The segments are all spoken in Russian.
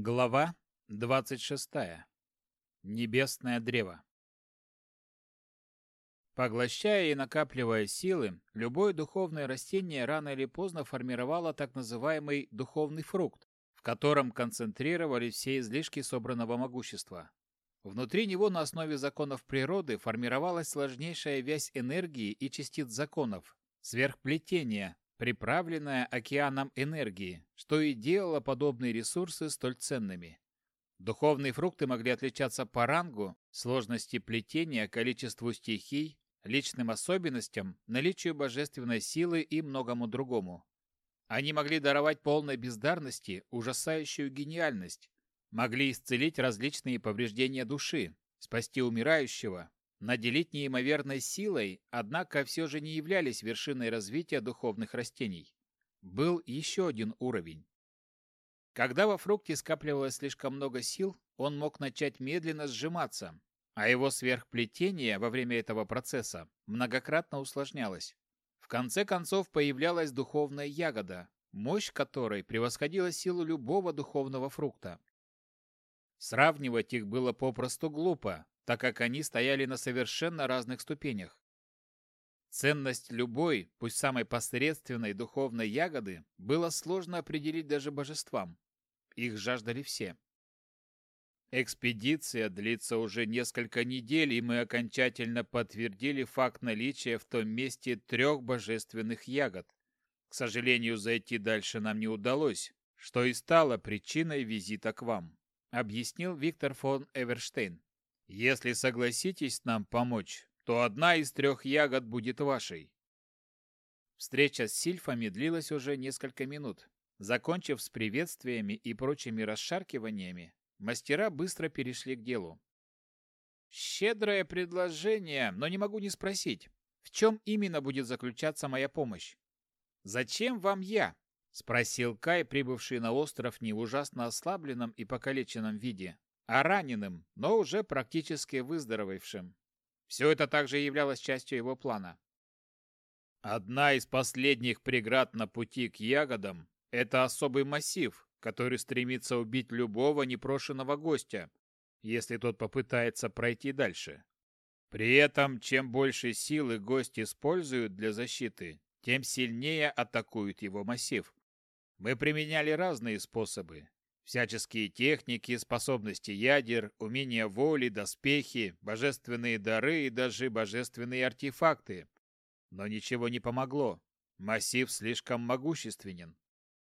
Глава 26. Небесное древо. Поглощая и накапливая силы, любое духовное растение рано или поздно формировало так называемый духовный фрукт, в котором концентрировались все излишки собранного могущества. Внутри него на основе законов природы формировалась сложнейшая вязь энергии и частиц законов, сверхплетение, приправленная океаном энергии, что и делало подобные ресурсы столь ценными. Духовные фрукты могли отличаться по рангу, сложности плетения, количеству стихий, личным особенностям, наличию божественной силы и многому другому. Они могли даровать полной бездарности ужасающую гениальность, могли исцелить различные повреждения души, спасти умирающего, наделить неимоверной силой, однако все же не являлись вершиной развития духовных растений. Был еще один уровень. Когда во фрукте скапливалось слишком много сил, он мог начать медленно сжиматься, а его сверхплетение во время этого процесса многократно усложнялось. В конце концов появлялась духовная ягода, мощь которой превосходила силу любого духовного фрукта. Сравнивать их было попросту глупо, так как они стояли на совершенно разных ступенях. Ценность любой, пусть самой посредственной духовной ягоды, было сложно определить даже божествам. Их жаждали все. Экспедиция длится уже несколько недель, и мы окончательно подтвердили факт наличия в том месте трех божественных ягод. К сожалению, зайти дальше нам не удалось, что и стало причиной визита к вам, объяснил Виктор фон Эверштейн. Если согласитесь нам помочь, то одна из трех ягод будет вашей. Встреча с сильфами длилась уже несколько минут. Закончив с приветствиями и прочими расшаркиваниями, мастера быстро перешли к делу. «Щедрое предложение, но не могу не спросить, в чем именно будет заключаться моя помощь? Зачем вам я?» — спросил Кай, прибывший на остров не в ужасно ослабленном и покалеченном виде, а раненым, но уже практически выздоровевшим. Все это также являлось частью его плана. Одна из последних преград на пути к ягодам – это особый массив, который стремится убить любого непрошенного гостя, если тот попытается пройти дальше. При этом, чем больше силы гость использует для защиты, тем сильнее атакует его массив. Мы применяли разные способы, Всяческие техники, способности ядер, умения воли, доспехи, божественные дары и даже божественные артефакты. Но ничего не помогло. Массив слишком могущественен.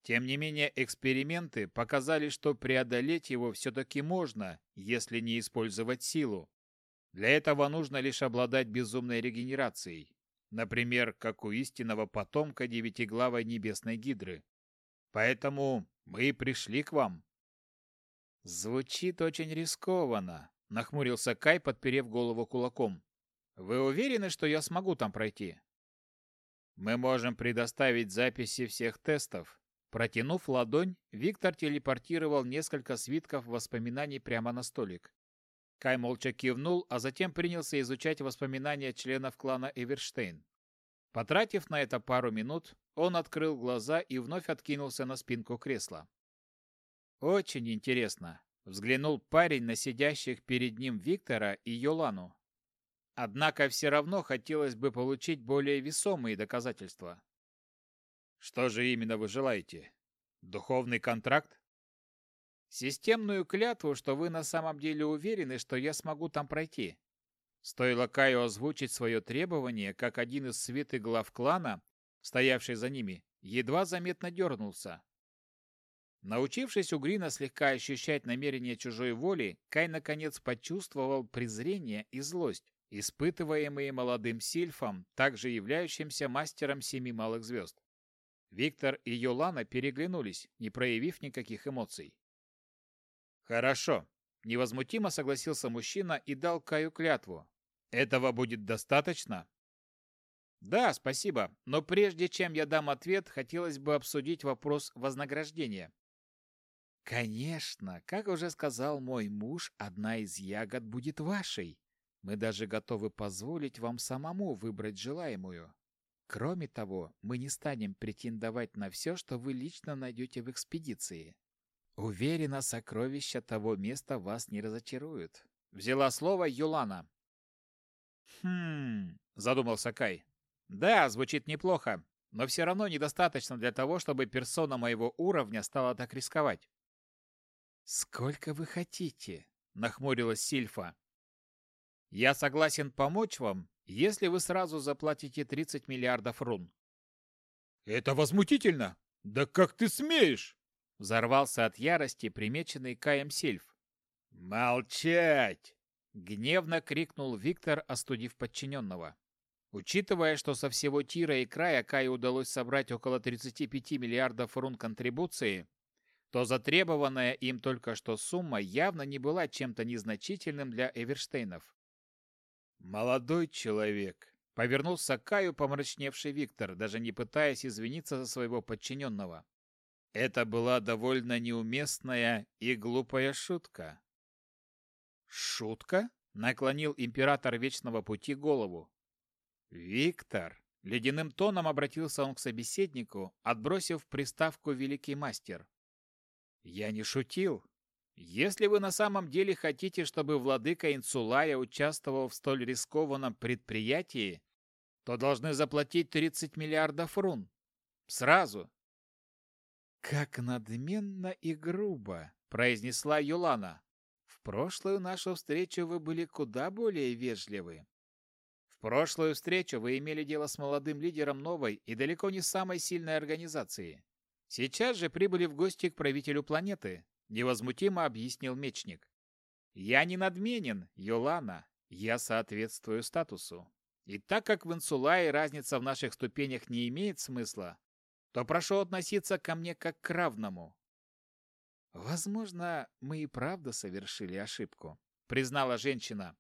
Тем не менее, эксперименты показали, что преодолеть его все-таки можно, если не использовать силу. Для этого нужно лишь обладать безумной регенерацией. Например, как у истинного потомка девятиглавой небесной гидры. Поэтому мы пришли к вам. Звучит очень рискованно, нахмурился Кай, подперев голову кулаком. Вы уверены, что я смогу там пройти? Мы можем предоставить записи всех тестов. Протянув ладонь, Виктор телепортировал несколько свитков воспоминаний прямо на столик. Кай молча кивнул, а затем принялся изучать воспоминания членов клана Эверштейн. Потратив на это пару минут, он открыл глаза и вновь откинулся на спинку кресла. Очень интересно, взглянул парень на сидящих перед ним Виктора и Йолану. Однако все равно хотелось бы получить более весомые доказательства. Что же именно вы желаете? Духовный контракт? Системную клятву, что вы на самом деле уверены, что я смогу там пройти. Стоило Каю озвучить свое требование, как один из святых глав клана, стоявший за ними, едва заметно дернулся. Научившись у Грина слегка ощущать намерения чужой воли, Кай наконец почувствовал презрение и злость, испытываемые молодым сильфом, также являющимся мастером семи малых звезд. Виктор и Йолана переглянулись, не проявив никаких эмоций. «Хорошо», — невозмутимо согласился мужчина и дал Каю клятву, этого будет достаточно? Да, спасибо, но прежде чем я дам ответ, хотелось бы обсудить вопрос вознаграждения. Конечно, как уже сказал мой муж, одна из ягод будет вашей. Мы даже готовы позволить вам самому выбрать желаемую. Кроме того, мы не станем претендовать на все, что вы лично найдете в экспедиции. Уверена, сокровища того места вас не разочаруют. Взяла слово Юлана. Хм, задумался Кай. Да, звучит неплохо, но все равно недостаточно для того, чтобы персона моего уровня стала так рисковать. Сколько вы хотите? нахмурилась Сильфа. Я согласен помочь вам, если вы сразу заплатите 30 миллиардов рун. Это возмутительно. Да как ты смеешь? Взорвался от ярости примеченный Каем Сильф. «Молчать!» — гневно крикнул Виктор, остудив подчиненного. Учитывая, что со всего Тира и края Кае удалось собрать около 35 миллиардов рун контрибуции, то затребованная им только что сумма явно не была чем-то незначительным для Эверштейнов. «Молодой человек!» — повернулся к Каю помрачневший Виктор, даже не пытаясь извиниться за своего подчиненного. Это была довольно неуместная и глупая шутка. «Шутка?» — наклонил император Вечного Пути голову. «Виктор!» — ледяным тоном обратился он к собеседнику, отбросив приставку «Великий мастер». «Я не шутил. Если вы на самом деле хотите, чтобы владыка Инсулая участвовал в столь рискованном предприятии, то должны заплатить 30 миллиардов рун. Сразу, «Как надменно и грубо!» — произнесла Юлана. «В прошлую нашу встречу вы были куда более вежливы. В прошлую встречу вы имели дело с молодым лидером новой и далеко не самой сильной организации. Сейчас же прибыли в гости к правителю планеты», — невозмутимо объяснил мечник. «Я не надменен, Юлана. Я соответствую статусу. И так как в Инсулае разница в наших ступенях не имеет смысла, то прошу относиться ко мне как к равному. Возможно, мы и правда совершили ошибку, признала женщина.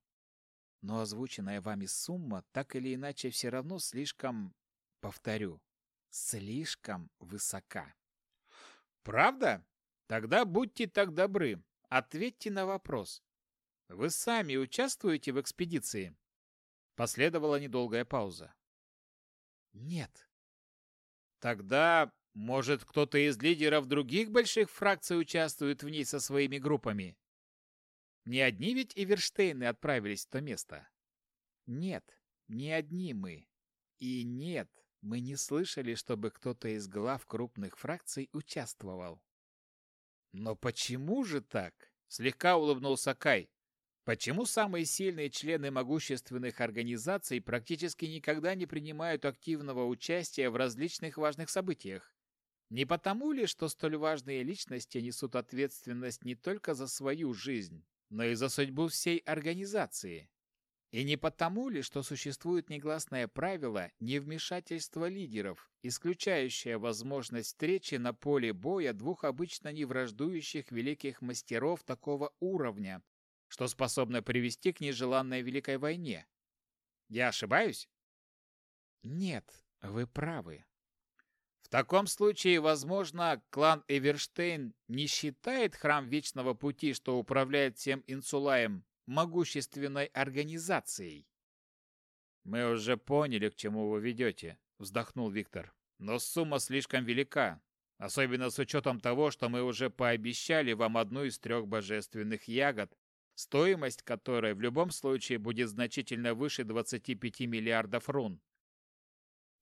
Но озвученная вами сумма так или иначе все равно слишком, повторю, слишком высока. Правда? Тогда будьте так добры, ответьте на вопрос. Вы сами участвуете в экспедиции? Последовала недолгая пауза. Нет, Тогда, может, кто-то из лидеров других больших фракций участвует в ней со своими группами? Не одни ведь Иверштейны отправились в то место? Нет, не одни мы. И нет, мы не слышали, чтобы кто-то из глав крупных фракций участвовал. Но почему же так? Слегка улыбнулся Кай. Почему самые сильные члены могущественных организаций практически никогда не принимают активного участия в различных важных событиях? Не потому ли, что столь важные личности несут ответственность не только за свою жизнь, но и за судьбу всей организации? И не потому ли, что существует негласное правило невмешательства лидеров, исключающее возможность встречи на поле боя двух обычно не враждующих великих мастеров такого уровня, что способно привести к нежеланной Великой войне. Я ошибаюсь? Нет, вы правы. В таком случае, возможно, клан Эверштейн не считает Храм Вечного Пути, что управляет всем Инсулаем, могущественной организацией. «Мы уже поняли, к чему вы ведете», — вздохнул Виктор. «Но сумма слишком велика, особенно с учетом того, что мы уже пообещали вам одну из трех божественных ягод, стоимость которой в любом случае будет значительно выше 25 миллиардов рун.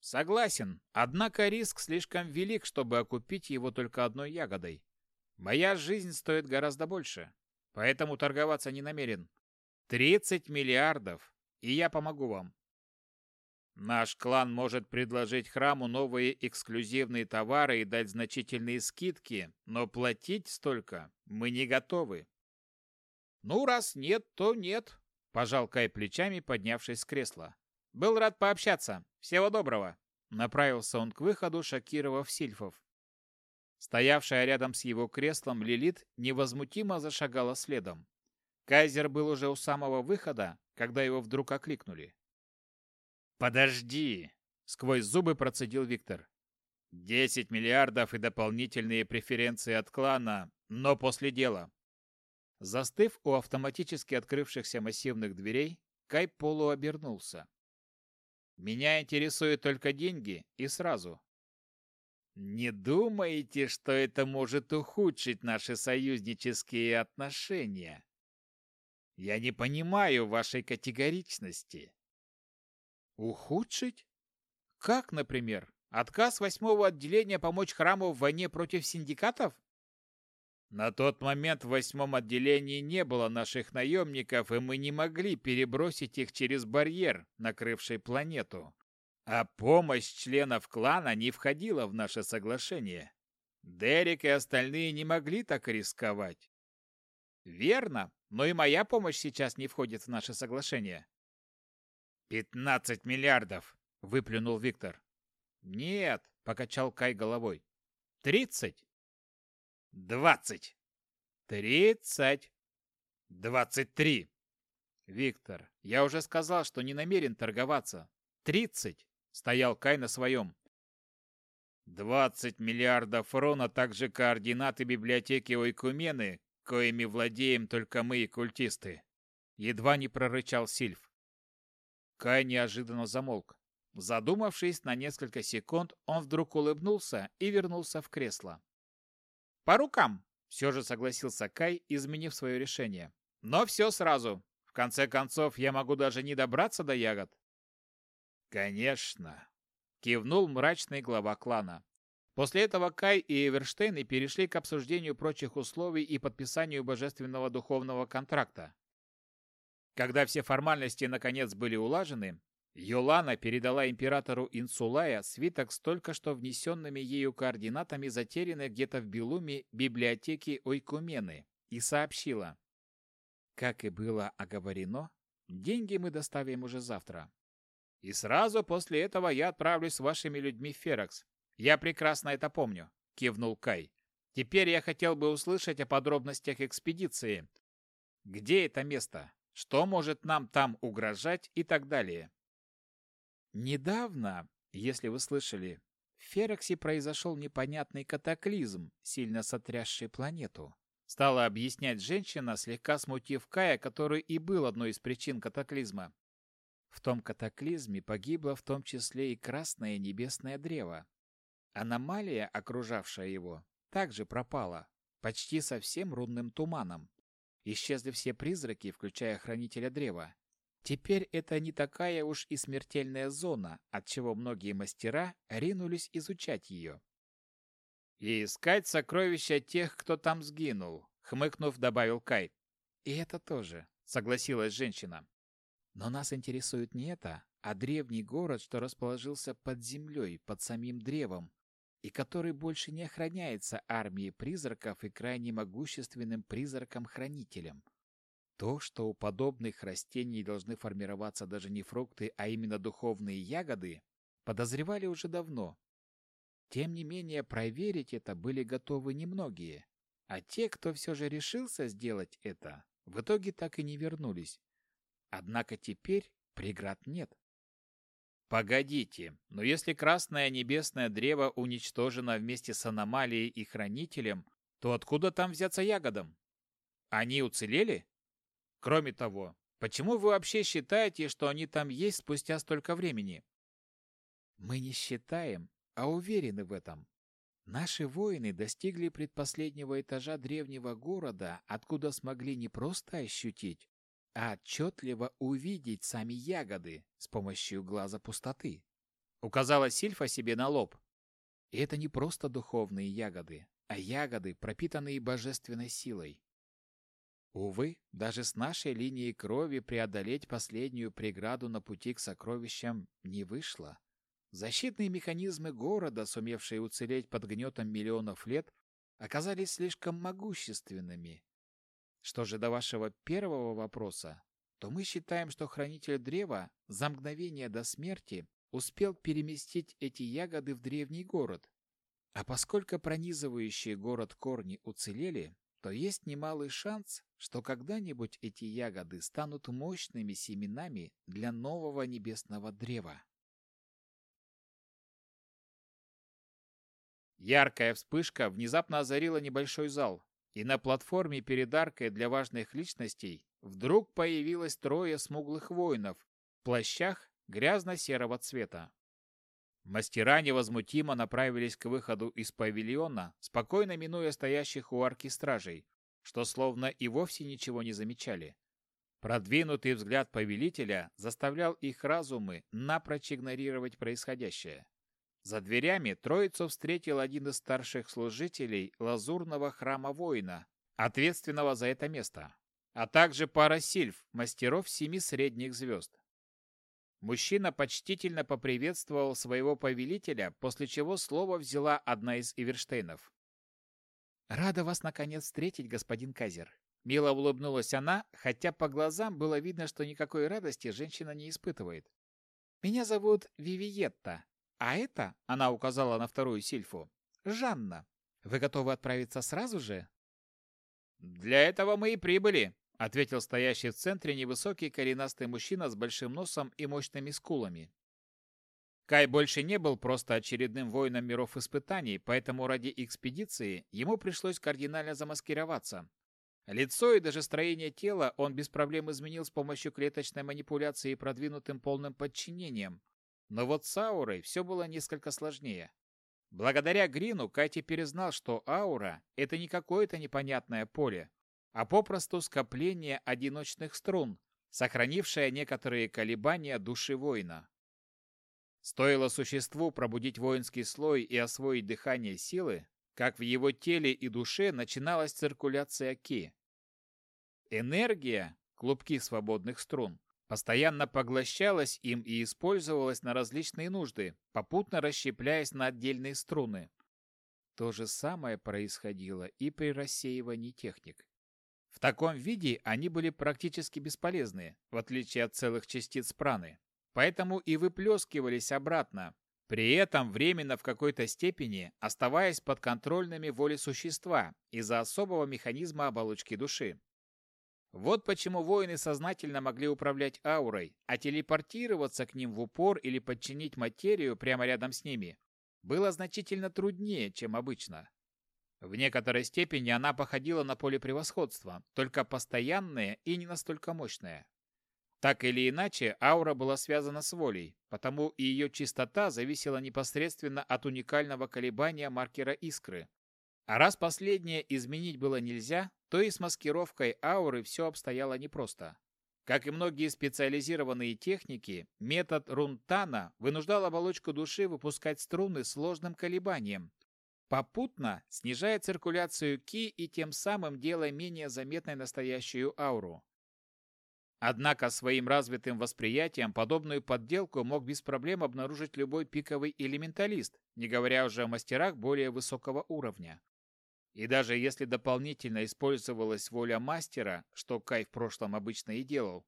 Согласен, однако риск слишком велик, чтобы окупить его только одной ягодой. Моя жизнь стоит гораздо больше, поэтому торговаться не намерен. 30 миллиардов, и я помогу вам. Наш клан может предложить храму новые эксклюзивные товары и дать значительные скидки, но платить столько мы не готовы. «Ну, раз нет, то нет», — пожал Кай плечами, поднявшись с кресла. «Был рад пообщаться. Всего доброго». Направился он к выходу, шокировав сильфов. Стоявшая рядом с его креслом Лилит невозмутимо зашагала следом. Кайзер был уже у самого выхода, когда его вдруг окликнули. «Подожди!» — сквозь зубы процедил Виктор. «Десять миллиардов и дополнительные преференции от клана, но после дела. Застыв у автоматически открывшихся массивных дверей, Кай полуобернулся. «Меня интересуют только деньги и сразу». Не думаете, что это может ухудшить наши союзнические отношения? Я не понимаю вашей категоричности. Ухудшить? Как, например? Отказ восьмого отделения помочь храму в войне против синдикатов? На тот момент в восьмом отделении не было наших наемников, и мы не могли перебросить их через барьер, накрывший планету. А помощь членов клана не входила в наше соглашение. Дерек и остальные не могли так рисковать. Верно, но и моя помощь сейчас не входит в наше соглашение. «Пятнадцать миллиардов!» — выплюнул Виктор. «Нет», — покачал Кай головой. «Тридцать!» «Двадцать!» «Тридцать!» «Двадцать три!» «Виктор, я уже сказал, что не намерен торговаться. Тридцать!» — стоял Кай на своем. «Двадцать миллиардов рон, а также координаты библиотеки Ойкумены, коими владеем только мы и культисты!» Едва не прорычал Сильф. Кай неожиданно замолк. Задумавшись на несколько секунд, он вдруг улыбнулся и вернулся в кресло. «По рукам!» — все же согласился Кай, изменив свое решение. «Но все сразу. В конце концов, я могу даже не добраться до ягод». «Конечно!» — кивнул мрачный глава клана. После этого Кай и Эверштейн перешли к обсуждению прочих условий и подписанию божественного духовного контракта. Когда все формальности наконец были улажены, Йолана передала императору Инсулая свиток с только что внесенными ею координатами затерянной где-то в Белуме библиотеки Ойкумены и сообщила. Как и было оговорено, деньги мы доставим уже завтра. И сразу после этого я отправлюсь с вашими людьми в Феракс. Я прекрасно это помню, кивнул Кай. Теперь я хотел бы услышать о подробностях экспедиции. Где это место? что может нам там угрожать и так далее. Недавно, если вы слышали, в Фероксе произошел непонятный катаклизм, сильно сотрясший планету. Стала объяснять женщина, слегка смутив Кая, который и был одной из причин катаклизма. В том катаклизме погибло в том числе и красное небесное древо. Аномалия, окружавшая его, также пропала, почти совсем рунным туманом. Исчезли все призраки, включая Хранителя Древа. Теперь это не такая уж и смертельная зона, от чего многие мастера ринулись изучать ее. «И искать сокровища тех, кто там сгинул», — хмыкнув, добавил Кай. «И это тоже», — согласилась женщина. «Но нас интересует не это, а древний город, что расположился под землей, под самим древом, и который больше не охраняется армией призраков и крайне могущественным призраком-хранителем. То, что у подобных растений должны формироваться даже не фрукты, а именно духовные ягоды, подозревали уже давно. Тем не менее, проверить это были готовы немногие, а те, кто все же решился сделать это, в итоге так и не вернулись. Однако теперь преград нет. Погодите, но если красное небесное древо уничтожено вместе с аномалией и хранителем, то откуда там взяться ягодам? Они уцелели? Кроме того, почему вы вообще считаете, что они там есть спустя столько времени? Мы не считаем, а уверены в этом. Наши воины достигли предпоследнего этажа древнего города, откуда смогли не просто ощутить, а отчетливо увидеть сами ягоды с помощью глаза пустоты. Указала Сильфа себе на лоб. И это не просто духовные ягоды, а ягоды, пропитанные божественной силой. Увы, даже с нашей линией крови преодолеть последнюю преграду на пути к сокровищам не вышло. Защитные механизмы города, сумевшие уцелеть под гнетом миллионов лет, оказались слишком могущественными, что же до вашего первого вопроса, то мы считаем, что хранитель древа за мгновение до смерти успел переместить эти ягоды в древний город. А поскольку пронизывающие город корни уцелели, то есть немалый шанс, что когда-нибудь эти ягоды станут мощными семенами для нового небесного древа. Яркая вспышка внезапно озарила небольшой зал, и на платформе перед аркой для важных личностей вдруг появилось трое смуглых воинов в плащах грязно-серого цвета. Мастера невозмутимо направились к выходу из павильона, спокойно минуя стоящих у арки стражей, что словно и вовсе ничего не замечали. Продвинутый взгляд повелителя заставлял их разумы напрочь игнорировать происходящее. За дверями троицу встретил один из старших служителей лазурного храма воина, ответственного за это место, а также пара сильф, мастеров семи средних звезд. Мужчина почтительно поприветствовал своего повелителя, после чего слово взяла одна из Иверштейнов. «Рада вас, наконец, встретить, господин Казер». Мило улыбнулась она, хотя по глазам было видно, что никакой радости женщина не испытывает. «Меня зовут Вивиетта, а это, она указала на вторую сильфу, Жанна. Вы готовы отправиться сразу же? Для этого мы и прибыли, ответил стоящий в центре невысокий коренастый мужчина с большим носом и мощными скулами. Кай больше не был просто очередным воином миров испытаний, поэтому ради экспедиции ему пришлось кардинально замаскироваться. Лицо и даже строение тела он без проблем изменил с помощью клеточной манипуляции и продвинутым полным подчинением, но вот с аурой все было несколько сложнее. Благодаря Грину Кай теперь знал, что аура – это не какое-то непонятное поле, а попросту скопление одиночных струн, сохранившее некоторые колебания души воина. Стоило существу пробудить воинский слой и освоить дыхание силы, как в его теле и душе начиналась циркуляция ки. Энергия, клубки свободных струн, постоянно поглощалась им и использовалась на различные нужды, попутно расщепляясь на отдельные струны. То же самое происходило и при рассеивании техник. Таком виде они были практически бесполезны, в отличие от целых частиц праны, поэтому и выплескивались обратно, при этом временно в какой-то степени оставаясь подконтрольными воле существа из-за особого механизма оболочки души. Вот почему воины сознательно могли управлять аурой, а телепортироваться к ним в упор или подчинить материю прямо рядом с ними было значительно труднее, чем обычно. В некоторой степени она походила на поле превосходства, только постоянное и не настолько мощное. Так или иначе, аура была связана с волей, потому и ее чистота зависела непосредственно от уникального колебания маркера искры. А раз последнее изменить было нельзя, то и с маскировкой ауры все обстояло непросто. Как и многие специализированные техники, метод Рунтана вынуждал оболочку души выпускать струны сложным колебанием, попутно снижая циркуляцию ки и тем самым делая менее заметной настоящую ауру. Однако своим развитым восприятием подобную подделку мог без проблем обнаружить любой пиковый элементалист, не говоря уже о мастерах более высокого уровня. И даже если дополнительно использовалась воля мастера, что Кай в прошлом обычно и делал,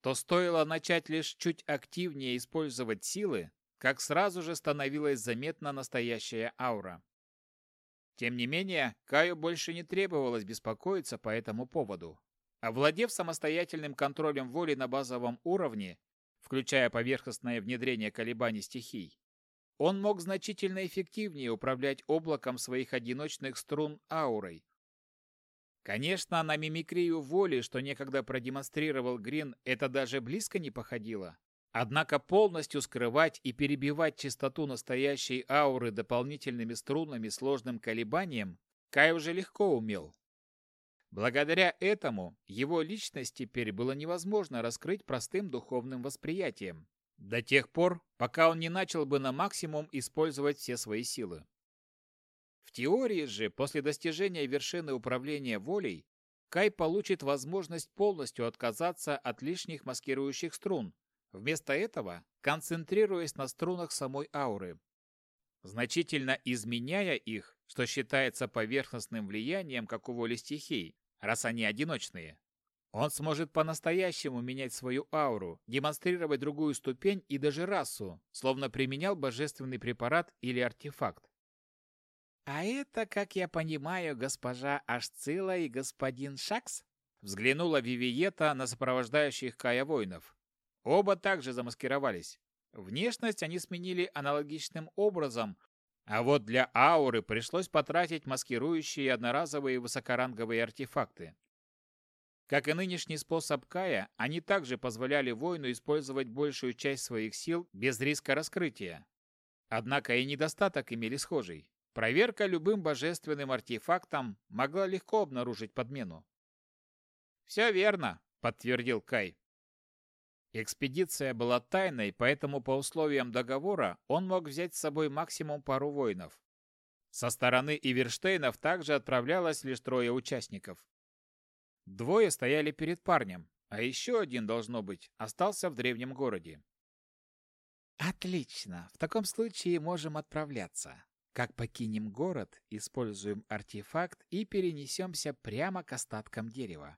то стоило начать лишь чуть активнее использовать силы, как сразу же становилась заметна настоящая аура. Тем не менее, Каю больше не требовалось беспокоиться по этому поводу. Овладев самостоятельным контролем воли на базовом уровне, включая поверхностное внедрение колебаний стихий, он мог значительно эффективнее управлять облаком своих одиночных струн аурой. Конечно, на мимикрию воли, что некогда продемонстрировал Грин, это даже близко не походило. Однако полностью скрывать и перебивать частоту настоящей ауры дополнительными струнами сложным колебанием Кай уже легко умел. Благодаря этому его личность теперь было невозможно раскрыть простым духовным восприятием. До тех пор, пока он не начал бы на максимум использовать все свои силы. В теории же, после достижения вершины управления волей, Кай получит возможность полностью отказаться от лишних маскирующих струн, вместо этого концентрируясь на струнах самой ауры. Значительно изменяя их, что считается поверхностным влиянием как у воли стихий, раз они одиночные. Он сможет по-настоящему менять свою ауру, демонстрировать другую ступень и даже расу, словно применял божественный препарат или артефакт. «А это, как я понимаю, госпожа Ашцила и господин Шакс?» Взглянула Вивиета на сопровождающих Кая воинов. Оба также замаскировались. Внешность они сменили аналогичным образом, а вот для ауры пришлось потратить маскирующие одноразовые высокоранговые артефакты. Как и нынешний способ Кая, они также позволяли воину использовать большую часть своих сил без риска раскрытия. Однако и недостаток имели схожий. Проверка любым божественным артефактом могла легко обнаружить подмену. «Все верно», — подтвердил Кай. Экспедиция была тайной, поэтому по условиям договора он мог взять с собой максимум пару воинов. Со стороны Иверштейнов также отправлялось лишь трое участников. Двое стояли перед парнем, а еще один, должно быть, остался в древнем городе. «Отлично. В таком случае можем отправляться. Как покинем город, используем артефакт и перенесемся прямо к остаткам дерева».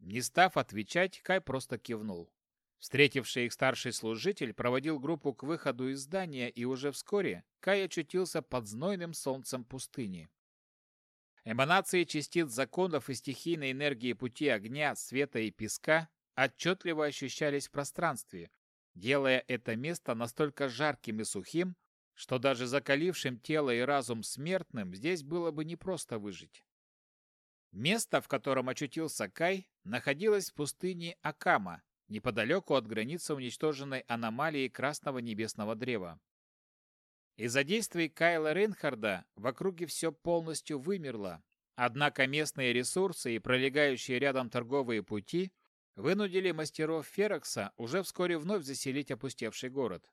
Не став отвечать, Кай просто кивнул. Встретивший их старший служитель проводил группу к выходу из здания, и уже вскоре Кай очутился под знойным солнцем пустыни. Эманации частиц законов и стихийной энергии пути огня, света и песка отчетливо ощущались в пространстве, делая это место настолько жарким и сухим, что даже закалившим тело и разум смертным здесь было бы непросто выжить. Место, в котором очутился Кай, находилось в пустыне Акама, неподалеку от границы уничтоженной аномалии Красного Небесного Древа. Из-за действий Кайла Рейнхарда в округе все полностью вымерло, однако местные ресурсы и пролегающие рядом торговые пути вынудили мастеров Ферокса уже вскоре вновь заселить опустевший город.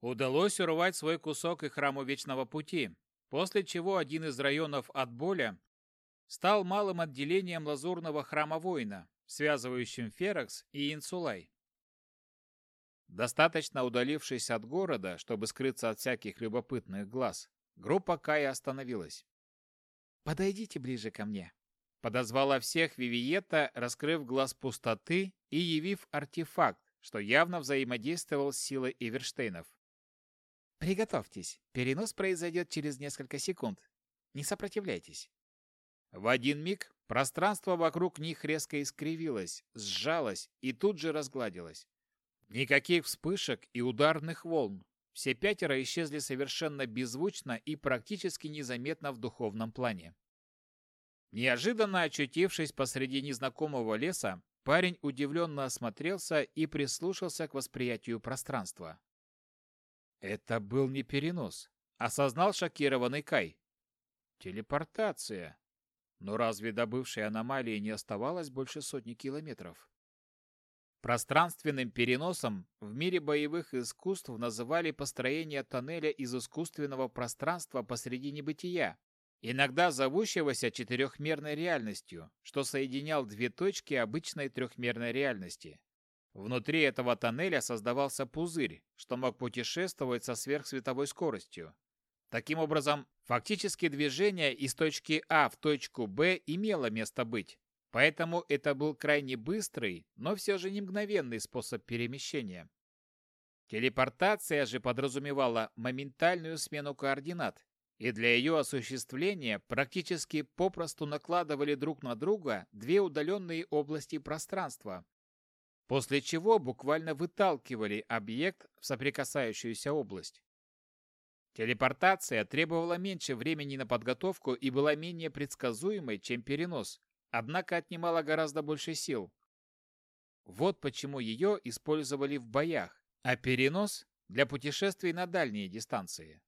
Удалось урвать свой кусок и храму Вечного Пути, после чего один из районов Отболя стал малым отделением лазурного храма воина, связывающим Ферокс и Инсулай. Достаточно удалившись от города, чтобы скрыться от всяких любопытных глаз, группа Кая остановилась. «Подойдите ближе ко мне», — подозвала всех Вивиета, раскрыв глаз пустоты и явив артефакт, что явно взаимодействовал с силой Эверштейнов. «Приготовьтесь, перенос произойдет через несколько секунд. Не сопротивляйтесь». В один миг пространство вокруг них резко искривилось, сжалось и тут же разгладилось. Никаких вспышек и ударных волн. Все пятеро исчезли совершенно беззвучно и практически незаметно в духовном плане. Неожиданно очутившись посреди незнакомого леса, парень удивленно осмотрелся и прислушался к восприятию пространства. Это был не перенос, осознал шокированный Кай. Телепортация. Но разве до бывшей аномалии не оставалось больше сотни километров? Пространственным переносом в мире боевых искусств называли построение тоннеля из искусственного пространства посреди небытия, иногда зовущегося четырехмерной реальностью, что соединял две точки обычной трехмерной реальности. Внутри этого тоннеля создавался пузырь, что мог путешествовать со сверхсветовой скоростью. Таким образом, фактически движение из точки А в точку Б имело место быть, поэтому это был крайне быстрый, но все же не мгновенный способ перемещения. Телепортация же подразумевала моментальную смену координат, и для ее осуществления практически попросту накладывали друг на друга две удаленные области пространства, после чего буквально выталкивали объект в соприкасающуюся область. Телепортация требовала меньше времени на подготовку и была менее предсказуемой, чем перенос, однако отнимала гораздо больше сил. Вот почему ее использовали в боях, а перенос – для путешествий на дальние дистанции.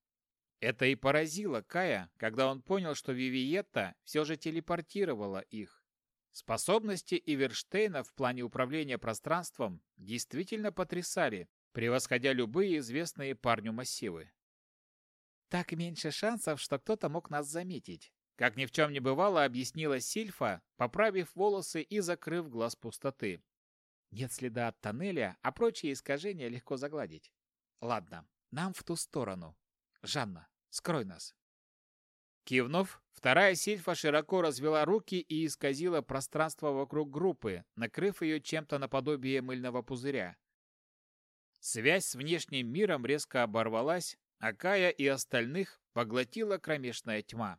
Это и поразило Кая, когда он понял, что Вивиетта все же телепортировала их. Способности Иверштейна в плане управления пространством действительно потрясали, превосходя любые известные парню массивы. Так меньше шансов, что кто-то мог нас заметить. Как ни в чем не бывало, объяснила Сильфа, поправив волосы и закрыв глаз пустоты. Нет следа от тоннеля, а прочие искажения легко загладить. Ладно, нам в ту сторону. Жанна, скрой нас. Кивнув, вторая сильфа широко развела руки и исказила пространство вокруг группы, накрыв ее чем-то наподобие мыльного пузыря. Связь с внешним миром резко оборвалась, а Кая и остальных поглотила кромешная тьма.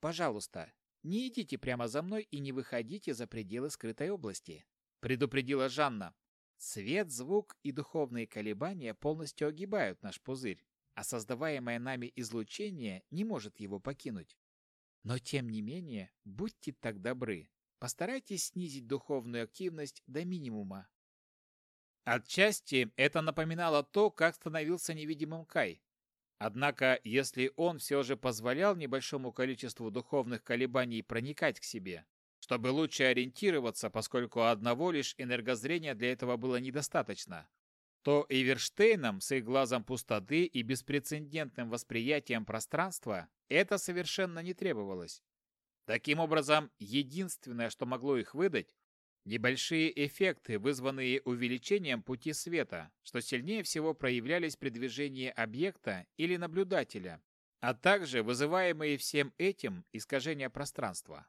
«Пожалуйста, не идите прямо за мной и не выходите за пределы скрытой области», предупредила Жанна. «Свет, звук и духовные колебания полностью огибают наш пузырь а создаваемое нами излучение не может его покинуть. Но тем не менее, будьте так добры, постарайтесь снизить духовную активность до минимума. Отчасти это напоминало то, как становился невидимым Кай. Однако, если он все же позволял небольшому количеству духовных колебаний проникать к себе, чтобы лучше ориентироваться, поскольку одного лишь энергозрения для этого было недостаточно, то Эверштейном с их глазом пустоты и беспрецедентным восприятием пространства это совершенно не требовалось. Таким образом, единственное, что могло их выдать, небольшие эффекты, вызванные увеличением пути света, что сильнее всего проявлялись при движении объекта или наблюдателя, а также вызываемые всем этим искажения пространства.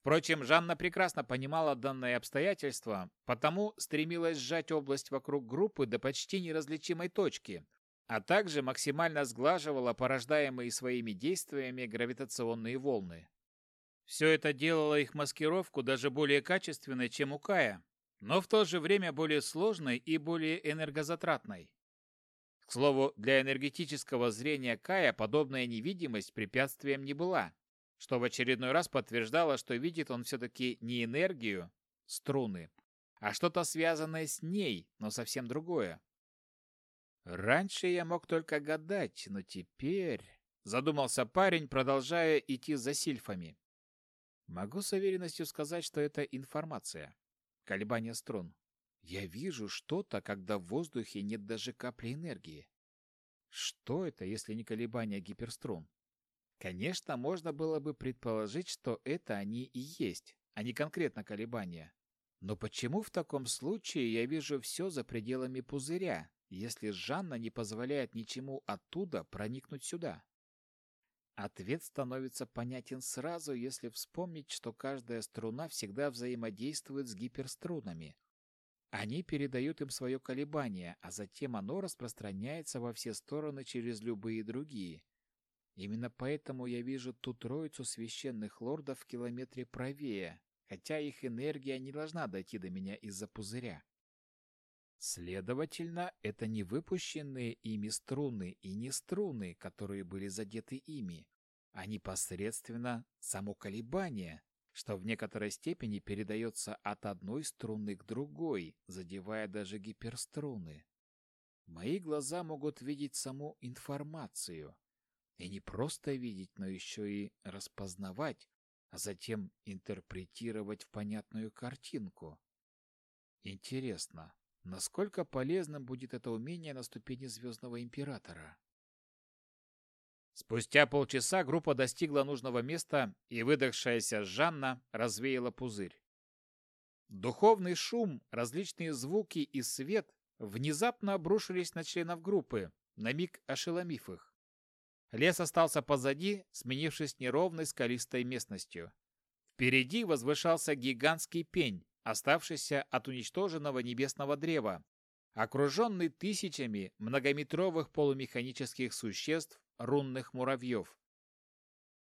Впрочем, Жанна прекрасно понимала данное обстоятельство, потому стремилась сжать область вокруг группы до почти неразличимой точки, а также максимально сглаживала порождаемые своими действиями гравитационные волны. Все это делало их маскировку даже более качественной, чем у Кая, но в то же время более сложной и более энергозатратной. К слову, для энергетического зрения Кая подобная невидимость препятствием не была, что в очередной раз подтверждало, что видит он все-таки не энергию, струны, а что-то связанное с ней, но совсем другое. Раньше я мог только гадать, но теперь... Задумался парень, продолжая идти за сильфами. Могу с уверенностью сказать, что это информация. Колебания струн. Я вижу что-то, когда в воздухе нет даже капли энергии. Что это, если не колебания гиперструн? Конечно, можно было бы предположить, что это они и есть, а не конкретно колебания. Но почему в таком случае я вижу все за пределами пузыря, если Жанна не позволяет ничему оттуда проникнуть сюда? Ответ становится понятен сразу, если вспомнить, что каждая струна всегда взаимодействует с гиперструнами. Они передают им свое колебание, а затем оно распространяется во все стороны через любые другие – Именно поэтому я вижу ту троицу священных лордов в километре правее, хотя их энергия не должна дойти до меня из-за пузыря. Следовательно, это не выпущенные ими струны и не струны, которые были задеты ими, а непосредственно само колебание, что в некоторой степени передается от одной струны к другой, задевая даже гиперструны. Мои глаза могут видеть саму информацию, и не просто видеть, но еще и распознавать, а затем интерпретировать в понятную картинку. Интересно, насколько полезным будет это умение на ступени Звездного Императора? Спустя полчаса группа достигла нужного места, и выдохшаяся Жанна развеяла пузырь. Духовный шум, различные звуки и свет внезапно обрушились на членов группы, на миг ошеломив их. Лес остался позади, сменившись неровной скалистой местностью. Впереди возвышался гигантский пень, оставшийся от уничтоженного небесного древа, окруженный тысячами многометровых полумеханических существ, рунных муравьев.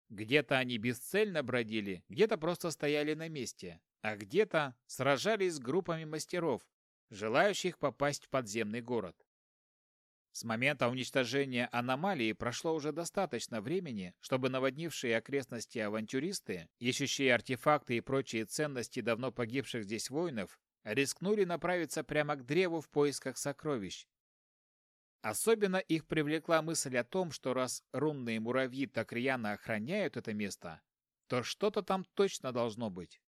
Где-то они бесцельно бродили, где-то просто стояли на месте, а где-то сражались с группами мастеров, желающих попасть в подземный город. С момента уничтожения аномалии прошло уже достаточно времени, чтобы наводнившие окрестности авантюристы, ищущие артефакты и прочие ценности давно погибших здесь воинов, рискнули направиться прямо к древу в поисках сокровищ. Особенно их привлекла мысль о том, что раз рунные муравьи так рьяно охраняют это место, то что-то там точно должно быть.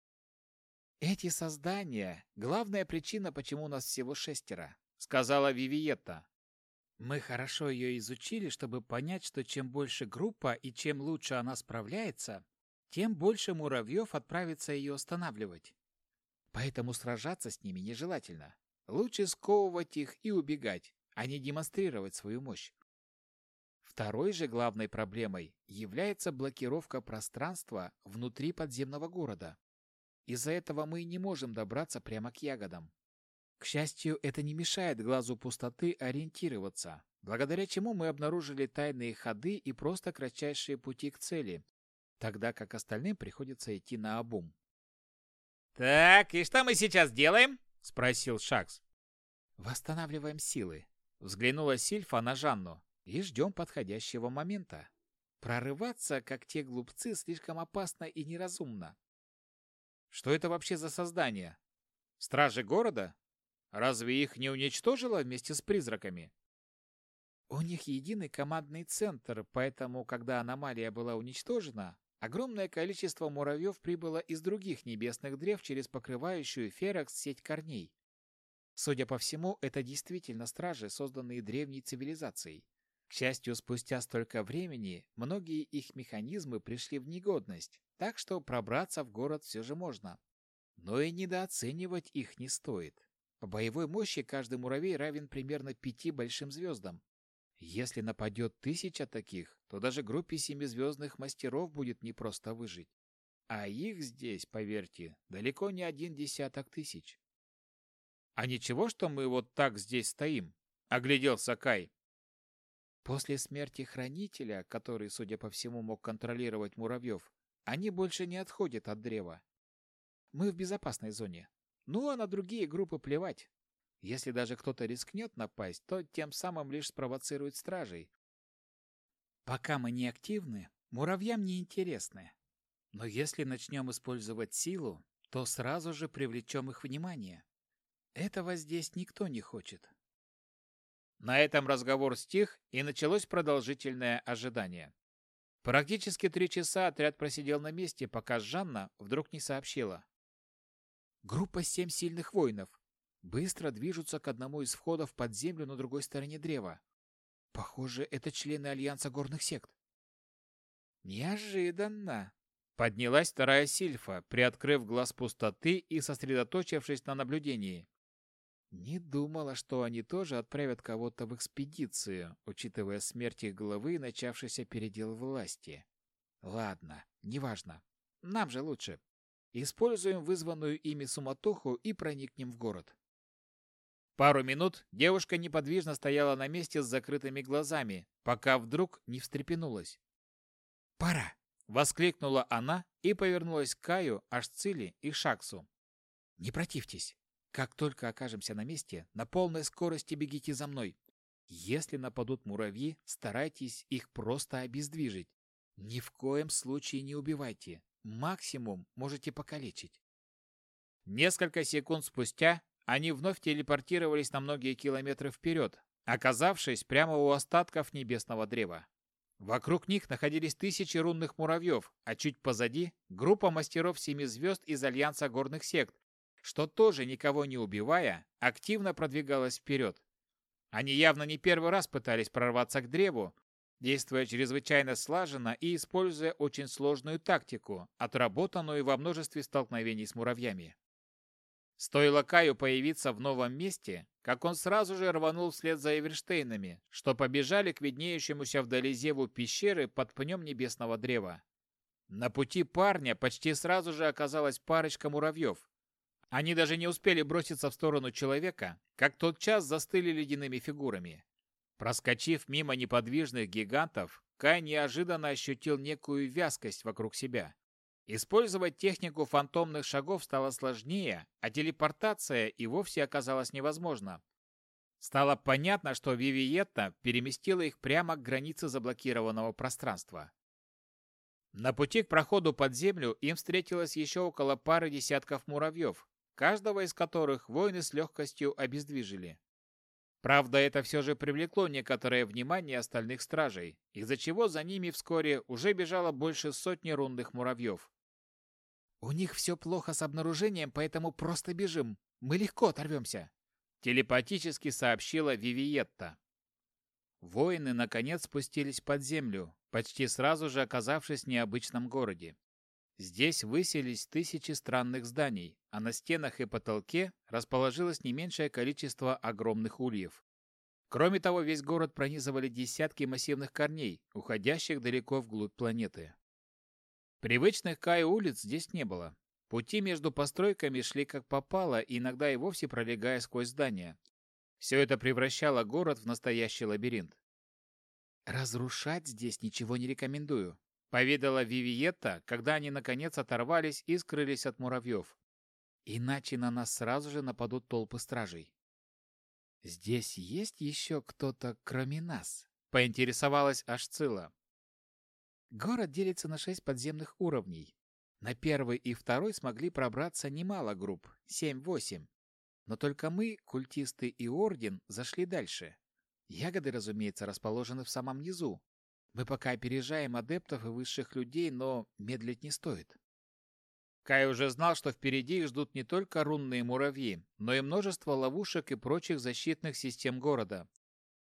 «Эти создания — главная причина, почему нас всего шестеро», — сказала Вивиетта. Мы хорошо ее изучили, чтобы понять, что чем больше группа и чем лучше она справляется, тем больше муравьев отправится ее останавливать. Поэтому сражаться с ними нежелательно. Лучше сковывать их и убегать, а не демонстрировать свою мощь. Второй же главной проблемой является блокировка пространства внутри подземного города. Из-за этого мы не можем добраться прямо к ягодам. К счастью, это не мешает глазу пустоты ориентироваться, благодаря чему мы обнаружили тайные ходы и просто кратчайшие пути к цели, тогда как остальным приходится идти на обум. «Так, и что мы сейчас делаем?» — спросил Шакс. «Восстанавливаем силы», — взглянула Сильфа на Жанну, «и ждем подходящего момента. Прорываться, как те глупцы, слишком опасно и неразумно». «Что это вообще за создание? Стражи города?» Разве их не уничтожило вместе с призраками? У них единый командный центр, поэтому, когда аномалия была уничтожена, огромное количество муравьев прибыло из других небесных древ через покрывающую Ферокс сеть корней. Судя по всему, это действительно стражи, созданные древней цивилизацией. К счастью, спустя столько времени многие их механизмы пришли в негодность, так что пробраться в город все же можно. Но и недооценивать их не стоит. По боевой мощи каждый муравей равен примерно пяти большим звездам. Если нападет тысяча таких, то даже группе семизвездных мастеров будет непросто выжить. А их здесь, поверьте, далеко не один десяток тысяч. «А ничего, что мы вот так здесь стоим?» — огляделся Кай. После смерти Хранителя, который, судя по всему, мог контролировать муравьев, они больше не отходят от древа. Мы в безопасной зоне. Ну, а на другие группы плевать. Если даже кто-то рискнет напасть, то тем самым лишь спровоцирует стражей. Пока мы не активны, муравьям не интересны. Но если начнем использовать силу, то сразу же привлечем их внимание. Этого здесь никто не хочет. На этом разговор стих, и началось продолжительное ожидание. Практически три часа отряд просидел на месте, пока Жанна вдруг не сообщила. Группа семь сильных воинов. Быстро движутся к одному из входов под землю на другой стороне древа. Похоже, это члены Альянса горных сект. Неожиданно. Поднялась вторая сильфа, приоткрыв глаз пустоты и сосредоточившись на наблюдении. Не думала, что они тоже отправят кого-то в экспедицию, учитывая смерть их главы и начавшийся передел власти. Ладно, неважно. Нам же лучше. Используем вызванную ими суматоху и проникнем в город. Пару минут девушка неподвижно стояла на месте с закрытыми глазами, пока вдруг не встрепенулась. «Пора!» — воскликнула она и повернулась к Каю, Ашцили и Шаксу. «Не противьтесь. Как только окажемся на месте, на полной скорости бегите за мной. Если нападут муравьи, старайтесь их просто обездвижить. Ни в коем случае не убивайте. Максимум можете покалечить. Несколько секунд спустя они вновь телепортировались на многие километры вперед, оказавшись прямо у остатков небесного древа. Вокруг них находились тысячи рунных муравьев, а чуть позади — группа мастеров семи звезд из Альянса горных сект, что тоже никого не убивая, активно продвигалась вперед. Они явно не первый раз пытались прорваться к древу, действуя чрезвычайно слаженно и используя очень сложную тактику, отработанную во множестве столкновений с муравьями. Стоило Каю появиться в новом месте, как он сразу же рванул вслед за Эверштейнами, что побежали к виднеющемуся вдали зеву пещеры под пнем небесного древа. На пути парня почти сразу же оказалась парочка муравьев, они даже не успели броситься в сторону человека, как тотчас застыли ледяными фигурами. Проскочив мимо неподвижных гигантов, Кай неожиданно ощутил некую вязкость вокруг себя. Использовать технику фантомных шагов стало сложнее, а телепортация и вовсе оказалась невозможна. Стало понятно, что Вивиетта переместила их прямо к границе заблокированного пространства. На пути к проходу под землю им встретилось еще около пары десятков муравьев, каждого из которых воины с легкостью обездвижили. Правда, это все же привлекло некоторое внимание остальных стражей, из-за чего за ними вскоре уже бежало больше сотни рунных муравьев. «У них все плохо с обнаружением, поэтому просто бежим. Мы легко оторвемся», — телепатически сообщила Вивиетта. Воины, наконец, спустились под землю, почти сразу же оказавшись в необычном городе. Здесь высились тысячи странных зданий, а на стенах и потолке расположилось не меньшее количество огромных ульев. Кроме того, весь город пронизывали десятки массивных корней, уходящих далеко вглубь планеты. Привычных Кай улиц здесь не было. Пути между постройками шли как попало, иногда и вовсе пролегая сквозь здания. Все это превращало город в настоящий лабиринт. «Разрушать здесь ничего не рекомендую», поведала Вивиетта, когда они наконец оторвались и скрылись от муравьев. Иначе на нас сразу же нападут толпы стражей. Здесь есть еще кто-то, кроме нас? Поинтересовалась Ашцила. Город делится на шесть подземных уровней. На первый и второй смогли пробраться немало групп, семь-восемь. Но только мы, культисты и Орден, зашли дальше. Ягоды, разумеется, расположены в самом низу. Мы пока опережаем адептов и высших людей, но медлить не стоит. Кай уже знал, что впереди их ждут не только рунные муравьи, но и множество ловушек и прочих защитных систем города.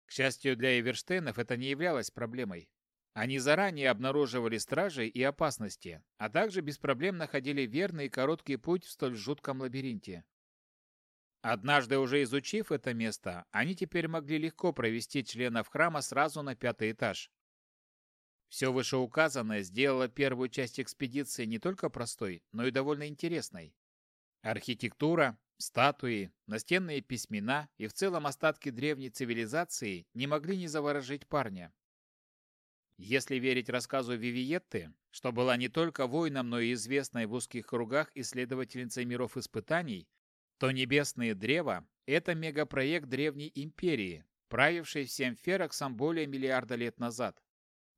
К счастью для Эверштейнов, это не являлось проблемой. Они заранее обнаруживали стражей и опасности, а также без проблем находили верный и короткий путь в столь жутком лабиринте. Однажды уже изучив это место, они теперь могли легко провести членов храма сразу на пятый этаж. Все вышеуказанное сделало первую часть экспедиции не только простой, но и довольно интересной. Архитектура, статуи, настенные письмена и в целом остатки древней цивилизации не могли не заворожить парня. Если верить рассказу Вивиетты, что была не только воином, но и известной в узких кругах исследовательницей миров испытаний, то Небесные Древа – это мегапроект Древней Империи, правившей всем Фероксом более миллиарда лет назад.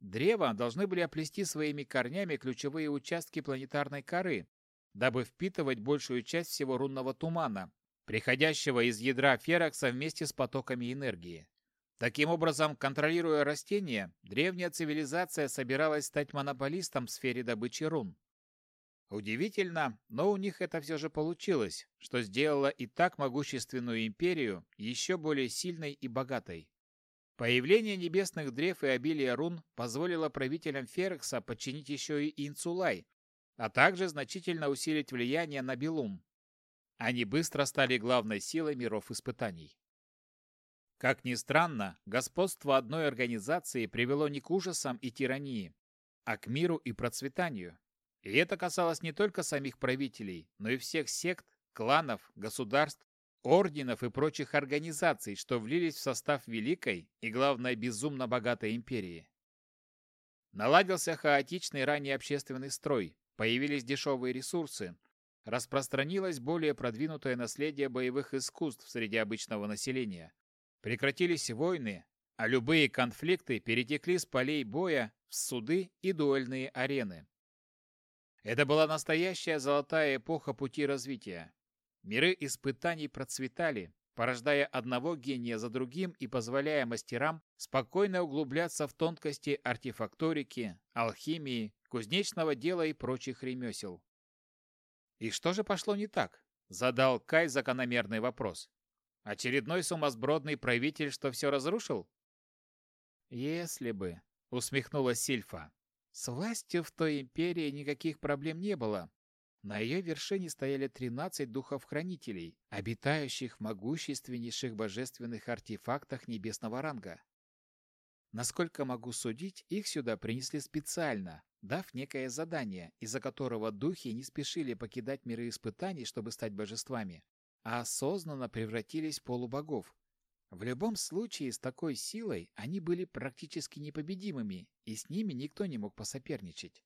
Древа должны были оплести своими корнями ключевые участки планетарной коры, дабы впитывать большую часть всего рунного тумана, приходящего из ядра Ферокса вместе с потоками энергии. Таким образом, контролируя растения, древняя цивилизация собиралась стать монополистом в сфере добычи рун. Удивительно, но у них это все же получилось, что сделало и так могущественную империю еще более сильной и богатой. Появление небесных древ и обилие рун позволило правителям Ферекса подчинить еще и Инцулай, а также значительно усилить влияние на Белум. Они быстро стали главной силой миров испытаний. Как ни странно, господство одной организации привело не к ужасам и тирании, а к миру и процветанию. И это касалось не только самих правителей, но и всех сект, кланов, государств, орденов и прочих организаций, что влились в состав великой и, главное, безумно богатой империи. Наладился хаотичный ранее общественный строй, появились дешевые ресурсы, распространилось более продвинутое наследие боевых искусств среди обычного населения, Прекратились войны, а любые конфликты перетекли с полей боя в суды и дуэльные арены. Это была настоящая золотая эпоха пути развития. Миры испытаний процветали, порождая одного гения за другим и позволяя мастерам спокойно углубляться в тонкости артефакторики, алхимии, кузнечного дела и прочих ремесел. «И что же пошло не так?» – задал Кай закономерный вопрос. Очередной сумасбродный правитель, что все разрушил? Если бы, усмехнулась Сильфа. С властью в той империи никаких проблем не было. На ее вершине стояли тринадцать духов-хранителей, обитающих в могущественнейших божественных артефактах небесного ранга. Насколько могу судить, их сюда принесли специально, дав некое задание, из-за которого духи не спешили покидать миры испытаний, чтобы стать божествами а осознанно превратились в полубогов. В любом случае, с такой силой они были практически непобедимыми, и с ними никто не мог посоперничать.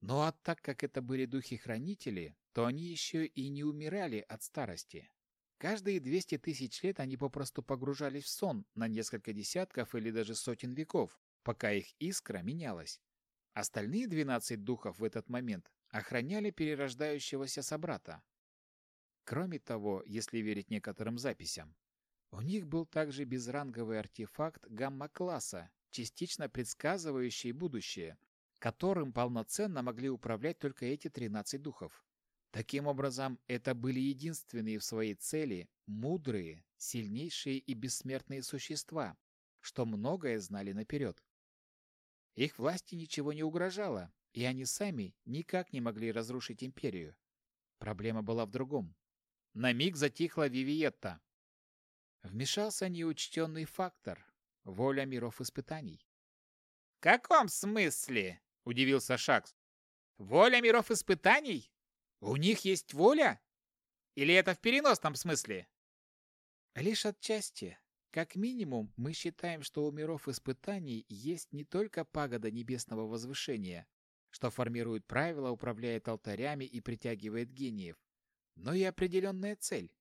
Ну а так как это были духи-хранители, то они еще и не умирали от старости. Каждые 200 тысяч лет они попросту погружались в сон на несколько десятков или даже сотен веков, пока их искра менялась. Остальные 12 духов в этот момент охраняли перерождающегося собрата, Кроме того, если верить некоторым записям, у них был также безранговый артефакт гамма-класса, частично предсказывающий будущее, которым полноценно могли управлять только эти 13 духов. Таким образом, это были единственные в своей цели мудрые, сильнейшие и бессмертные существа, что многое знали наперед. Их власти ничего не угрожало, и они сами никак не могли разрушить империю. Проблема была в другом. На миг затихла Вивиетта. Вмешался неучтенный фактор — воля миров испытаний. «В каком смысле?» — удивился Шакс. «Воля миров испытаний? У них есть воля? Или это в переносном смысле?» «Лишь отчасти. Как минимум, мы считаем, что у миров испытаний есть не только пагода небесного возвышения, что формирует правила, управляет алтарями и притягивает гениев, но и определенная цель.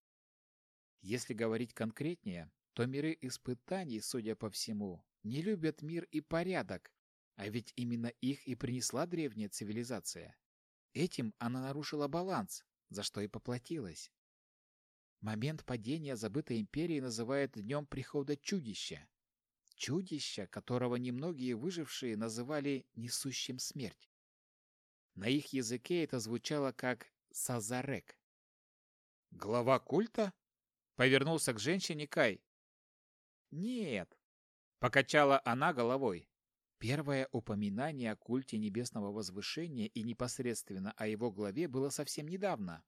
Если говорить конкретнее, то миры испытаний, судя по всему, не любят мир и порядок, а ведь именно их и принесла древняя цивилизация. Этим она нарушила баланс, за что и поплатилась. Момент падения забытой империи называют днем прихода чудища. Чудища, которого немногие выжившие называли несущим смерть. На их языке это звучало как «сазарек». «Глава культа?» — повернулся к женщине Кай. «Нет», — покачала она головой. Первое упоминание о культе небесного возвышения и непосредственно о его главе было совсем недавно,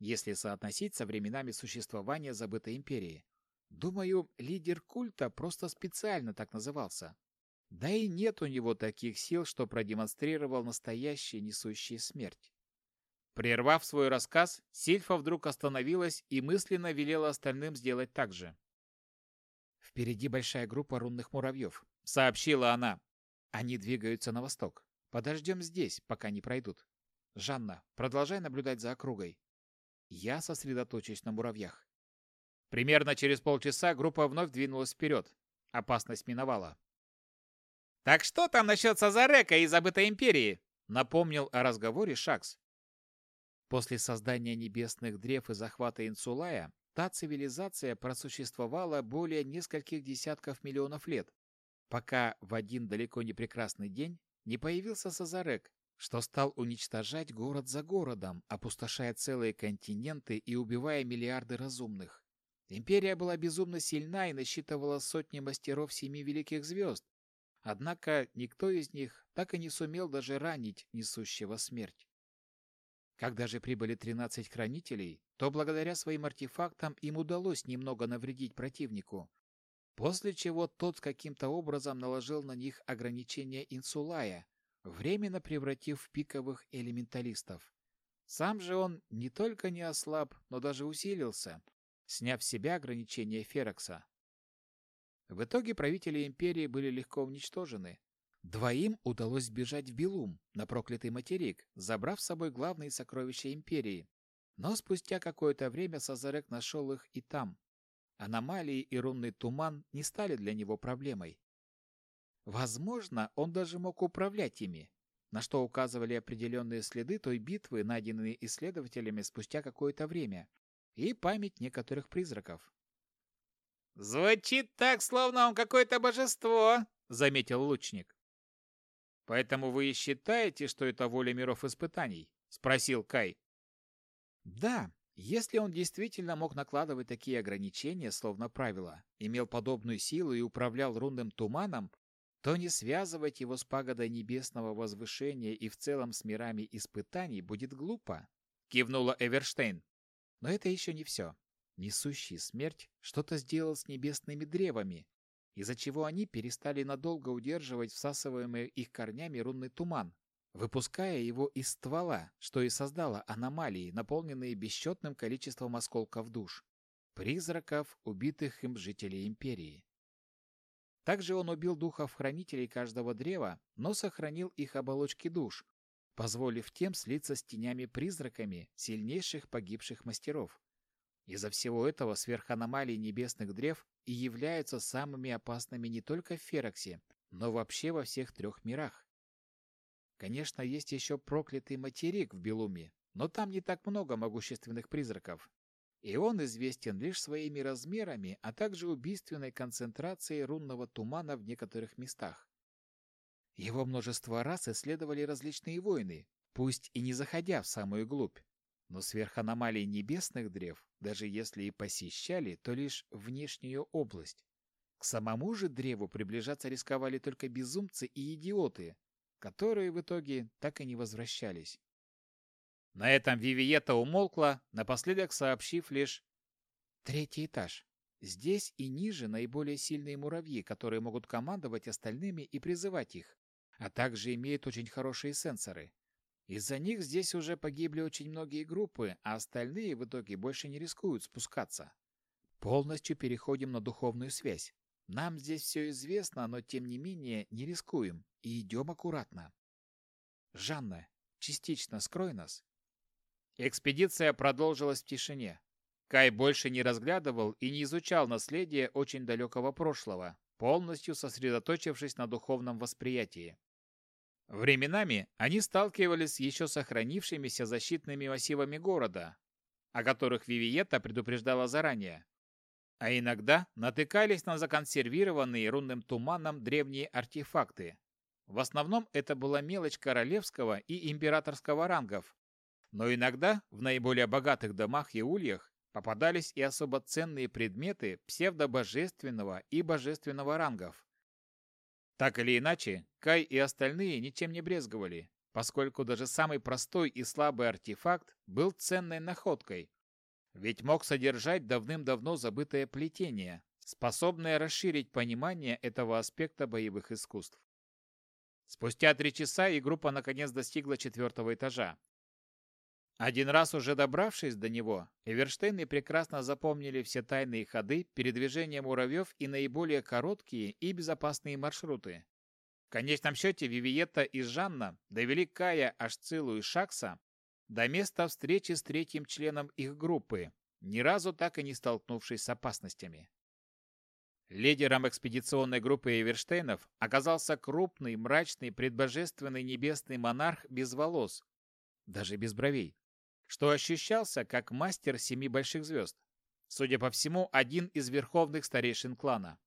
если соотносить со временами существования забытой империи. Думаю, лидер культа просто специально так назывался. Да и нет у него таких сил, что продемонстрировал настоящий несущий смерть. Прервав свой рассказ, Сильфа вдруг остановилась и мысленно велела остальным сделать так же. «Впереди большая группа рунных муравьев», — сообщила она. «Они двигаются на восток. Подождем здесь, пока не пройдут. Жанна, продолжай наблюдать за округой. Я сосредоточусь на муравьях». Примерно через полчаса группа вновь двинулась вперед. Опасность миновала. «Так что там насчет Сазарека и забытой империи?» Напомнил о разговоре Шакс. После создания небесных древ и захвата Инсулая, та цивилизация просуществовала более нескольких десятков миллионов лет, пока в один далеко не прекрасный день не появился Сазарек, что стал уничтожать город за городом, опустошая целые континенты и убивая миллиарды разумных. Империя была безумно сильна и насчитывала сотни мастеров семи великих звезд. Однако никто из них так и не сумел даже ранить несущего смерть. Когда же прибыли 13 хранителей, то благодаря своим артефактам им удалось немного навредить противнику, после чего тот каким-то образом наложил на них ограничения инсулая, временно превратив в пиковых элементалистов. Сам же он не только не ослаб, но даже усилился, сняв с себя ограничения Ферокса. В итоге правители империи были легко уничтожены. Двоим удалось сбежать в Белум, на проклятый материк, забрав с собой главные сокровища империи. Но спустя какое-то время Сазарек нашел их и там. Аномалии и рунный туман не стали для него проблемой. Возможно, он даже мог управлять ими, на что указывали определенные следы той битвы, найденные исследователями спустя какое-то время, и память некоторых призраков. «Звучит так, словно он какое-то божество», — заметил лучник. «Поэтому вы и считаете, что это воля миров испытаний?» — спросил Кай. «Да, если он действительно мог накладывать такие ограничения, словно правило, имел подобную силу и управлял рунным туманом, то не связывать его с пагодой небесного возвышения и в целом с мирами испытаний будет глупо», — кивнула Эверштейн. Но это еще не все. Несущий смерть что-то сделал с небесными древами, из-за чего они перестали надолго удерживать всасываемый их корнями рунный туман, выпуская его из ствола, что и создало аномалии, наполненные бесчетным количеством осколков душ, призраков, убитых им жителей Империи. Также он убил духов-хранителей каждого древа, но сохранил их оболочки душ, позволив тем слиться с тенями-призраками сильнейших погибших мастеров. Из-за всего этого сверханомалии небесных древ и являются самыми опасными не только в Фероксе, но вообще во всех трех мирах. Конечно, есть еще проклятый материк в Белуме, но там не так много могущественных призраков. И он известен лишь своими размерами, а также убийственной концентрацией рунного тумана в некоторых местах. Его множество раз исследовали различные воины, пусть и не заходя в самую глубь. Но сверх аномалий небесных древ, даже если и посещали, то лишь внешнюю область. К самому же древу приближаться рисковали только безумцы и идиоты, которые в итоге так и не возвращались. На этом Вивиета умолкла, напоследок сообщив лишь «Третий этаж. Здесь и ниже наиболее сильные муравьи, которые могут командовать остальными и призывать их а также имеют очень хорошие сенсоры. Из-за них здесь уже погибли очень многие группы, а остальные в итоге больше не рискуют спускаться. Полностью переходим на духовную связь. Нам здесь все известно, но тем не менее не рискуем и идем аккуратно. Жанна, частично скрой нас. Экспедиция продолжилась в тишине. Кай больше не разглядывал и не изучал наследие очень далекого прошлого, полностью сосредоточившись на духовном восприятии. Временами они сталкивались с еще сохранившимися защитными массивами города, о которых Вивиетта предупреждала заранее. А иногда натыкались на законсервированные рунным туманом древние артефакты. В основном это была мелочь королевского и императорского рангов. Но иногда в наиболее богатых домах и ульях попадались и особо ценные предметы псевдобожественного и божественного рангов. Так или иначе, Кай и остальные ничем не брезговали, поскольку даже самый простой и слабый артефакт был ценной находкой, ведь мог содержать давным-давно забытое плетение, способное расширить понимание этого аспекта боевых искусств. Спустя три часа и группа наконец достигла четвертого этажа. Один раз уже добравшись до него, Эверштейны прекрасно запомнили все тайные ходы, передвижения муравьев и наиболее короткие и безопасные маршруты. В конечном счете Вивиетта и Жанна довели Кая, Ашцилу и Шакса до места встречи с третьим членом их группы, ни разу так и не столкнувшись с опасностями. Лидером экспедиционной группы Эверштейнов оказался крупный, мрачный, предбожественный небесный монарх без волос, даже без бровей, что ощущался как мастер семи больших звезд. Судя по всему, один из верховных старейшин клана.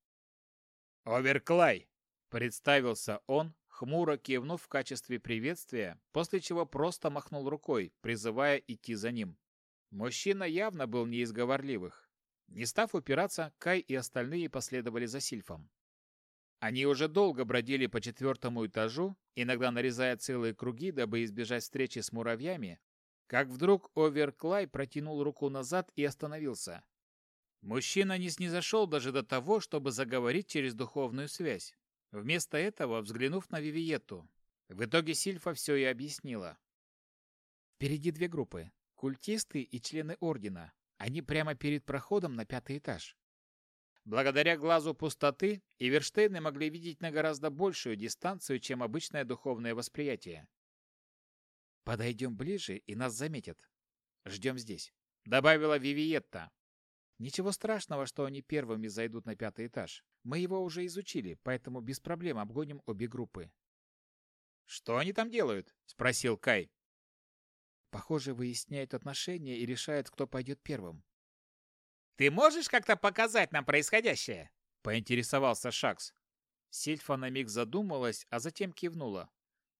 «Оверклай!» Представился он, хмуро кивнув в качестве приветствия, после чего просто махнул рукой, призывая идти за ним. Мужчина явно был не из говорливых. Не став упираться, Кай и остальные последовали за Сильфом. Они уже долго бродили по четвертому этажу, иногда нарезая целые круги, дабы избежать встречи с муравьями, как вдруг Оверклай протянул руку назад и остановился. Мужчина не снизошел даже до того, чтобы заговорить через духовную связь. Вместо этого, взглянув на Вивиетту, в итоге Сильфа все и объяснила. Впереди две группы – культисты и члены Ордена. Они прямо перед проходом на пятый этаж. Благодаря глазу пустоты, Иверштейны могли видеть на гораздо большую дистанцию, чем обычное духовное восприятие. «Подойдем ближе, и нас заметят. Ждем здесь», — добавила Вивиетта. «Ничего страшного, что они первыми зайдут на пятый этаж. Мы его уже изучили, поэтому без проблем обгоним обе группы. «Что они там делают?» — спросил Кай. «Похоже, выясняют отношения и решают, кто пойдет первым». «Ты можешь как-то показать нам происходящее?» — поинтересовался Шакс. Сильфа на миг задумалась, а затем кивнула.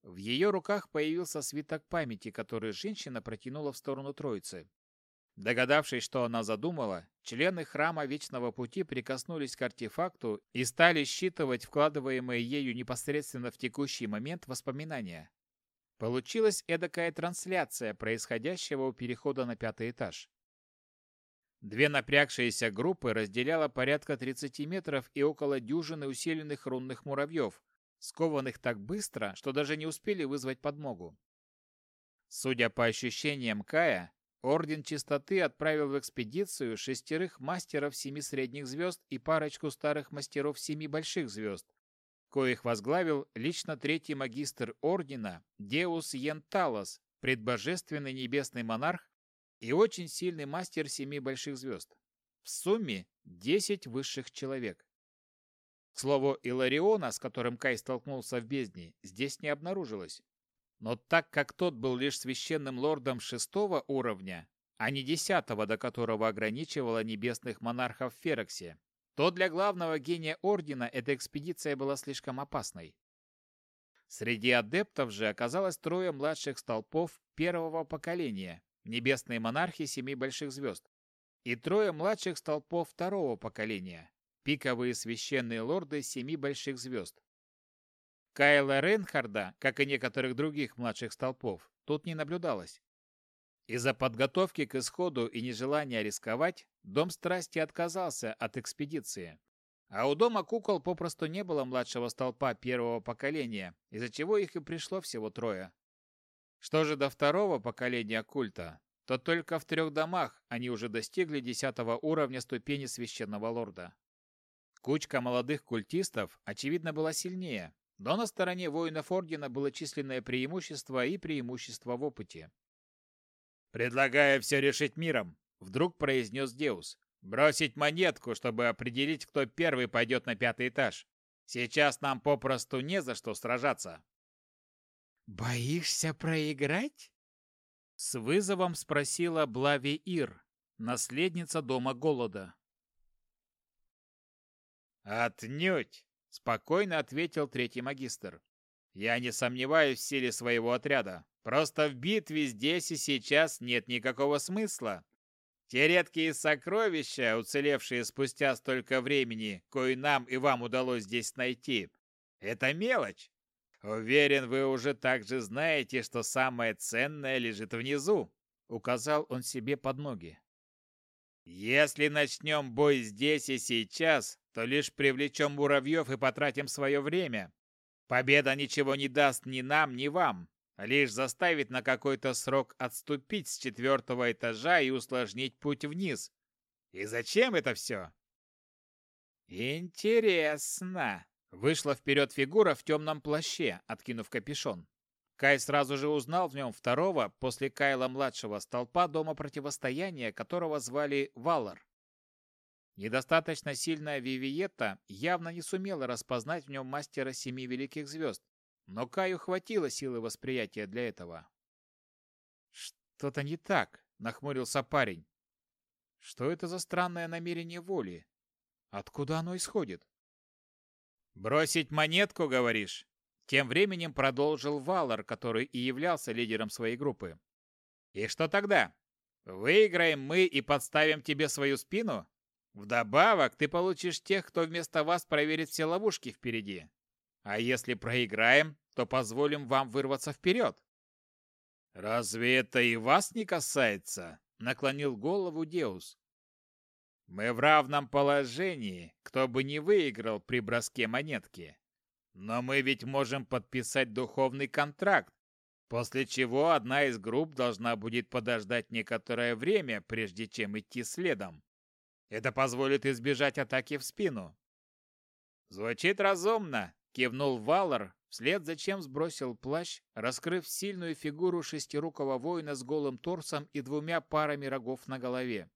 В ее руках появился свиток памяти, который женщина протянула в сторону троицы. Догадавшись, что она задумала, члены храма Вечного Пути прикоснулись к артефакту и стали считывать вкладываемые ею непосредственно в текущий момент воспоминания. Получилась эдакая трансляция происходящего у перехода на пятый этаж. Две напрягшиеся группы разделяло порядка 30 метров и около дюжины усиленных рунных муравьев, скованных так быстро, что даже не успели вызвать подмогу. Судя по ощущениям Кая, Орден Чистоты отправил в экспедицию шестерых мастеров семи средних звезд и парочку старых мастеров семи больших звезд, коих возглавил лично третий магистр Ордена Деус Енталос, предбожественный небесный монарх и очень сильный мастер семи больших звезд. В сумме десять высших человек. К слову, Илариона, с которым Кай столкнулся в бездне, здесь не обнаружилось. Но так как тот был лишь священным лордом шестого уровня, а не десятого, до которого ограничивала небесных монархов в Фероксе, то для главного гения Ордена эта экспедиция была слишком опасной. Среди адептов же оказалось трое младших столпов первого поколения, небесные монархи семи больших звезд, и трое младших столпов второго поколения, пиковые священные лорды семи больших звезд. Кайла Рейнхарда, как и некоторых других младших столпов, тут не наблюдалось. Из-за подготовки к исходу и нежелания рисковать, Дом Страсти отказался от экспедиции. А у Дома Кукол попросту не было младшего столпа первого поколения, из-за чего их и пришло всего трое. Что же до второго поколения культа, то только в трех домах они уже достигли десятого уровня ступени священного лорда. Кучка молодых культистов, очевидно, была сильнее, но на стороне воинов Ордена было численное преимущество и преимущество в опыте. «Предлагаю все решить миром», — вдруг произнес Деус. «Бросить монетку, чтобы определить, кто первый пойдет на пятый этаж. Сейчас нам попросту не за что сражаться». «Боишься проиграть?» С вызовом спросила Блави Ир, наследница Дома Голода. «Отнюдь!» — спокойно ответил третий магистр. «Я не сомневаюсь в силе своего отряда. Просто в битве здесь и сейчас нет никакого смысла. Те редкие сокровища, уцелевшие спустя столько времени, кои нам и вам удалось здесь найти, это мелочь. Уверен, вы уже также знаете, что самое ценное лежит внизу, указал он себе под ноги. Если начнем бой здесь и сейчас, то лишь привлечем муравьев и потратим свое время. Победа ничего не даст ни нам, ни вам, лишь заставит на какой-то срок отступить с четвертого этажа и усложнить путь вниз. И зачем это все? Интересно. Вышла вперед фигура в темном плаще, откинув капюшон. Кай сразу же узнал в нем второго, после Кайла-младшего, столпа дома противостояния, которого звали Валар. Недостаточно сильная Вивиетта явно не сумела распознать в нем мастера Семи Великих Звезд, но Каю хватило силы восприятия для этого. «Что-то не так», — нахмурился парень. «Что это за странное намерение воли? Откуда оно исходит?» «Бросить монетку, говоришь?» Тем временем продолжил Валар, который и являлся лидером своей группы. «И что тогда? Выиграем мы и подставим тебе свою спину? Вдобавок ты получишь тех, кто вместо вас проверит все ловушки впереди. А если проиграем, то позволим вам вырваться вперед». «Разве это и вас не касается?» — наклонил голову Деус. «Мы в равном положении, кто бы не выиграл при броске монетки. Но мы ведь можем подписать духовный контракт, после чего одна из групп должна будет подождать некоторое время, прежде чем идти следом. Это позволит избежать атаки в спину». «Звучит разумно», — кивнул Валар, вслед за чем сбросил плащ, раскрыв сильную фигуру шестирукого воина с голым торсом и двумя парами рогов на голове.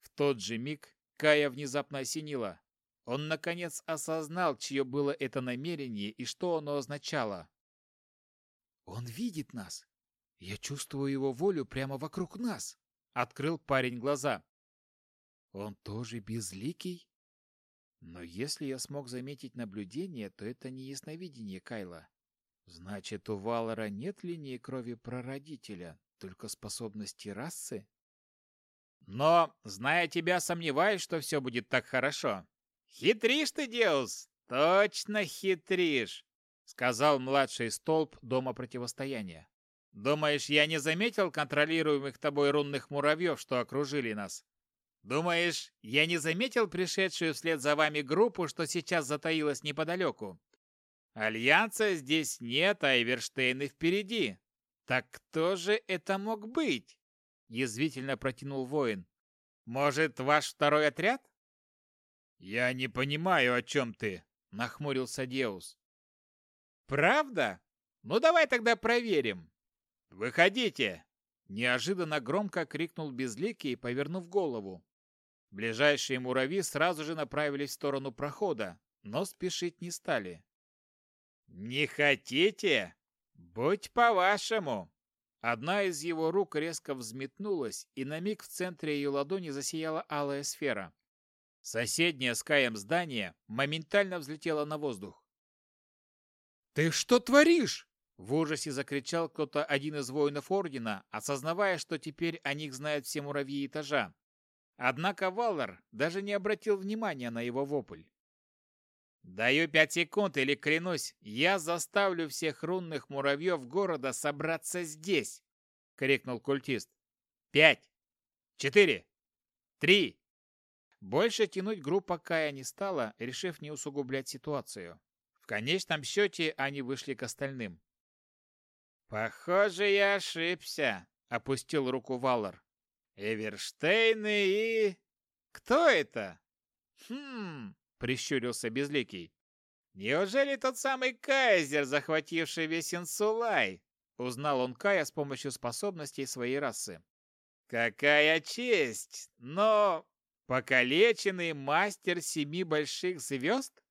В тот же миг Кая внезапно осенила. Он, наконец, осознал, чье было это намерение и что оно означало. «Он видит нас! Я чувствую его волю прямо вокруг нас!» — открыл парень глаза. «Он тоже безликий?» Но если я смог заметить наблюдение, то это не ясновидение Кайла. Значит, у Валора нет линии крови прародителя, только способности расы? Но, зная тебя, сомневаюсь, что все будет так хорошо. Хитришь ты, Деус, точно хитришь, сказал младший столб Дома Противостояния. Думаешь, я не заметил контролируемых тобой рунных муравьев, что окружили нас? Думаешь, я не заметил пришедшую вслед за вами группу, что сейчас затаилась неподалеку? Альянса здесь нет, а Эверштейны впереди. Так кто же это мог быть? Язвительно протянул воин. Может, ваш второй отряд? Я не понимаю, о чем ты, нахмурился Деус. Правда? Ну давай тогда проверим. Выходите! Неожиданно громко крикнул Безликий, повернув голову. Ближайшие муравьи сразу же направились в сторону прохода, но спешить не стали. «Не хотите? Будь по-вашему!» Одна из его рук резко взметнулась, и на миг в центре ее ладони засияла алая сфера. Соседнее с Каем здание моментально взлетело на воздух. «Ты что творишь?» В ужасе закричал кто-то один из воинов Ордена, осознавая, что теперь о них знают все муравьи этажа. Однако Валлар даже не обратил внимания на его вопль. «Даю пять секунд или, клянусь, я заставлю всех рунных муравьев города собраться здесь!» — крикнул культист. «Пять! Четыре! Три!» Больше тянуть группа Кая не стала, решив не усугублять ситуацию. В конечном счете они вышли к остальным. «Похоже, я ошибся», — опустил руку Валар. Эверштейны и... Кто это? Хм, прищурился Безликий. Неужели тот самый Кайзер, захвативший весь Инсулай? Узнал он Кая с помощью способностей своей расы. Какая честь! Но покалеченный мастер семи больших звезд?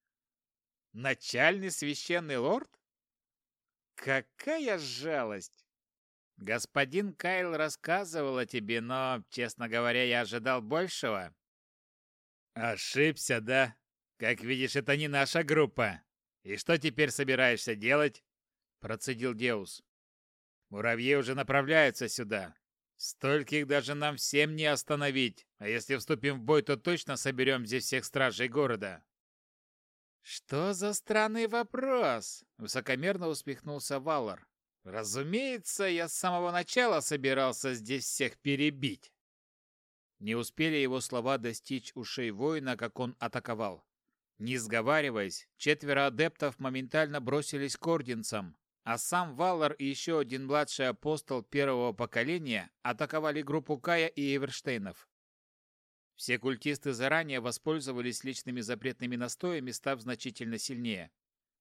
Начальный священный лорд? Какая жалость! Господин Кайл рассказывал о тебе, но, честно говоря, я ожидал большего. Ошибся, да? Как видишь, это не наша группа. И что теперь собираешься делать? Процедил Деус. Муравьи уже направляются сюда. Стольких даже нам всем не остановить. А если вступим в бой, то точно соберем здесь всех стражей города. Что за странный вопрос? Высокомерно усмехнулся Валар. Разумеется, я с самого начала собирался здесь всех перебить. Не успели его слова достичь ушей воина, как он атаковал. Не сговариваясь, четверо адептов моментально бросились к орденцам, а сам Валар и еще один младший апостол первого поколения атаковали группу Кая и Эверштейнов. Все культисты заранее воспользовались личными запретными настоями, став значительно сильнее.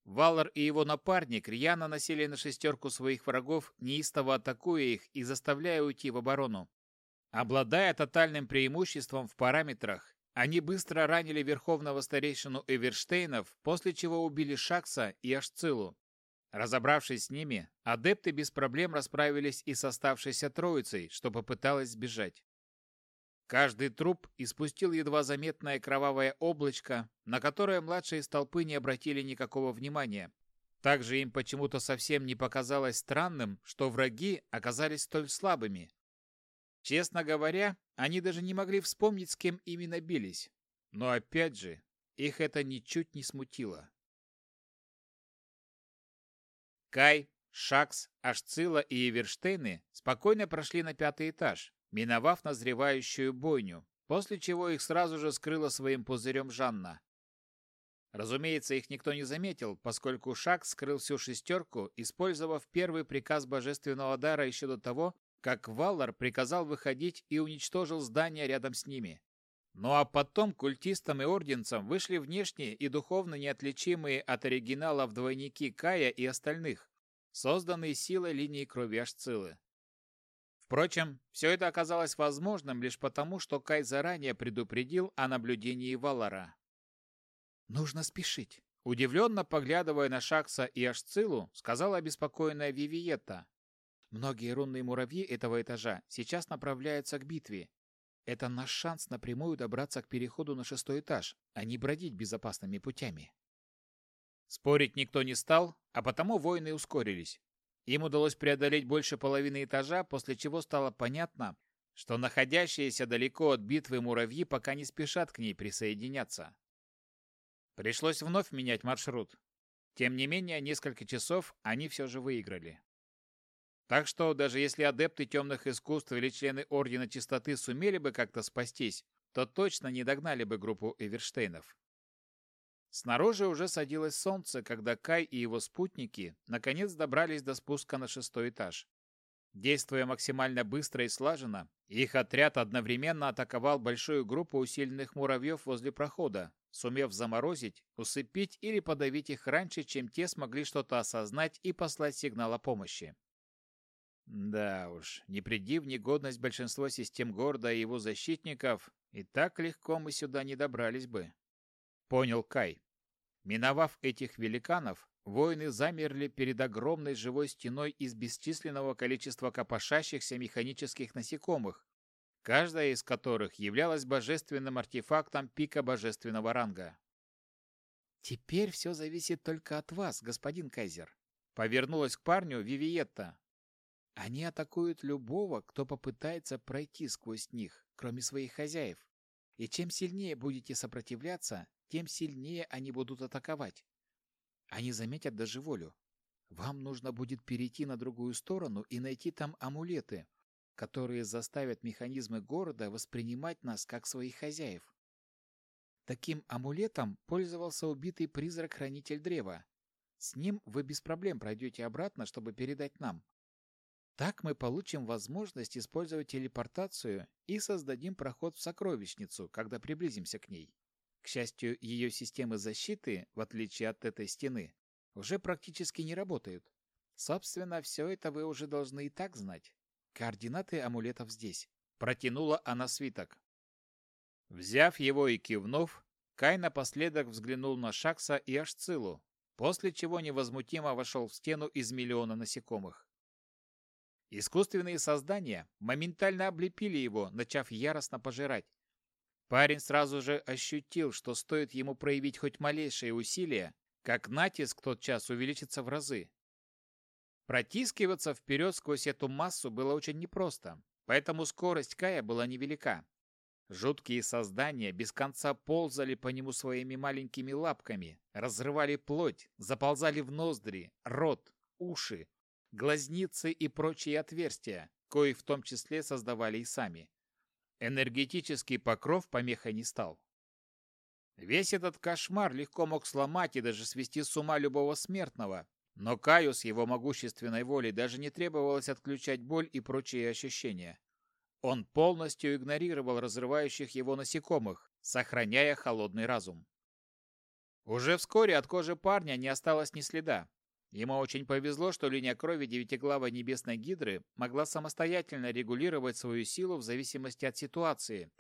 Валар и его напарник рьяно насели на шестерку своих врагов, неистово атакуя их и заставляя уйти в оборону. Обладая тотальным преимуществом в параметрах, они быстро ранили верховного старейшину Эверштейнов, после чего убили Шакса и Ашцилу. Разобравшись с ними, адепты без проблем расправились и с оставшейся троицей, что попыталась сбежать. Каждый труп испустил едва заметное кровавое облачко, на которое младшие из толпы не обратили никакого внимания. Также им почему-то совсем не показалось странным, что враги оказались столь слабыми. Честно говоря, они даже не могли вспомнить, с кем именно бились. Но опять же, их это ничуть не смутило. Кай, Шакс, Ашцила и Эверштейны спокойно прошли на пятый этаж, миновав назревающую бойню, после чего их сразу же скрыла своим пузырем Жанна. Разумеется, их никто не заметил, поскольку Шак скрыл всю шестерку, использовав первый приказ божественного дара еще до того, как Валлар приказал выходить и уничтожил здание рядом с ними. Ну а потом культистам и орденцам вышли внешние и духовно неотличимые от оригиналов двойники Кая и остальных, созданные силой линии крови Ашцилы. Впрочем, все это оказалось возможным лишь потому, что Кай заранее предупредил о наблюдении Валара. «Нужно спешить», — удивленно поглядывая на Шакса и Ашцилу, сказала обеспокоенная Вивиетта. «Многие рунные муравьи этого этажа сейчас направляются к битве. Это наш шанс напрямую добраться к переходу на шестой этаж, а не бродить безопасными путями». Спорить никто не стал, а потому воины ускорились. Им удалось преодолеть больше половины этажа, после чего стало понятно, что находящиеся далеко от битвы муравьи пока не спешат к ней присоединяться. Пришлось вновь менять маршрут. Тем не менее, несколько часов они все же выиграли. Так что, даже если адепты темных искусств или члены Ордена Чистоты сумели бы как-то спастись, то точно не догнали бы группу Эверштейнов. Снаружи уже садилось солнце, когда Кай и его спутники наконец добрались до спуска на шестой этаж. Действуя максимально быстро и слаженно, их отряд одновременно атаковал большую группу усиленных муравьев возле прохода, сумев заморозить, усыпить или подавить их раньше, чем те смогли что-то осознать и послать сигнал о помощи. Да уж, не приди в негодность большинство систем города и его защитников, и так легко мы сюда не добрались бы. Понял Кай. Миновав этих великанов, воины замерли перед огромной живой стеной из бесчисленного количества копошащихся механических насекомых, каждая из которых являлась божественным артефактом пика божественного ранга. «Теперь все зависит только от вас, господин Кайзер», — повернулась к парню Вивиетта. «Они атакуют любого, кто попытается пройти сквозь них, кроме своих хозяев. И чем сильнее будете сопротивляться, тем сильнее они будут атаковать. Они заметят даже волю. Вам нужно будет перейти на другую сторону и найти там амулеты, которые заставят механизмы города воспринимать нас как своих хозяев. Таким амулетом пользовался убитый призрак-хранитель древа. С ним вы без проблем пройдете обратно, чтобы передать нам. Так мы получим возможность использовать телепортацию и создадим проход в сокровищницу, когда приблизимся к ней. К счастью, ее системы защиты, в отличие от этой стены, уже практически не работают. Собственно, все это вы уже должны и так знать. Координаты амулетов здесь. Протянула она свиток. Взяв его и кивнув, Кай напоследок взглянул на Шакса и Ашцилу, после чего невозмутимо вошел в стену из миллиона насекомых. Искусственные создания моментально облепили его, начав яростно пожирать. Парень сразу же ощутил, что стоит ему проявить хоть малейшее усилие, как натиск тотчас увеличится в разы. Протискиваться вперед сквозь эту массу было очень непросто, поэтому скорость Кая была невелика. Жуткие создания без конца ползали по нему своими маленькими лапками, разрывали плоть, заползали в ноздри, рот, уши, глазницы и прочие отверстия, кои в том числе создавали и сами. Энергетический покров помехой не стал. Весь этот кошмар легко мог сломать и даже свести с ума любого смертного, но Каю его могущественной волей даже не требовалось отключать боль и прочие ощущения. Он полностью игнорировал разрывающих его насекомых, сохраняя холодный разум. Уже вскоре от кожи парня не осталось ни следа. Ему очень повезло, что линия крови девятиглавой небесной гидры могла самостоятельно регулировать свою силу в зависимости от ситуации,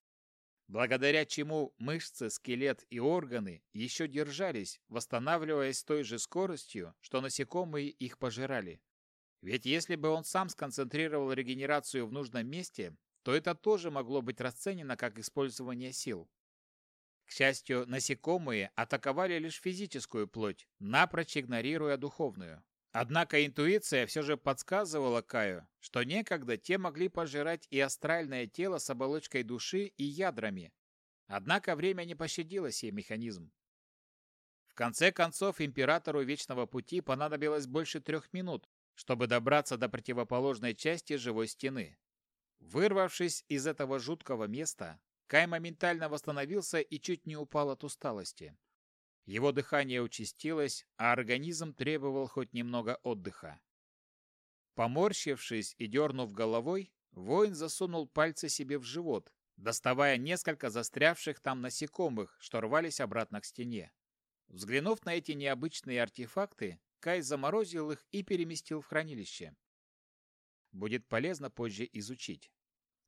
благодаря чему мышцы, скелет и органы еще держались, восстанавливаясь с той же скоростью, что насекомые их пожирали. Ведь если бы он сам сконцентрировал регенерацию в нужном месте, то это тоже могло быть расценено как использование сил. К счастью, насекомые атаковали лишь физическую плоть, напрочь игнорируя духовную. Однако интуиция все же подсказывала Каю, что некогда те могли пожирать и астральное тело с оболочкой души и ядрами. Однако время не пощадило сей механизм. В конце концов, императору Вечного Пути понадобилось больше трех минут, чтобы добраться до противоположной части живой стены. Вырвавшись из этого жуткого места, Кай моментально восстановился и чуть не упал от усталости. Его дыхание участилось, а организм требовал хоть немного отдыха. Поморщившись и дернув головой, воин засунул пальцы себе в живот, доставая несколько застрявших там насекомых, что рвались обратно к стене. Взглянув на эти необычные артефакты, Кай заморозил их и переместил в хранилище. Будет полезно позже изучить.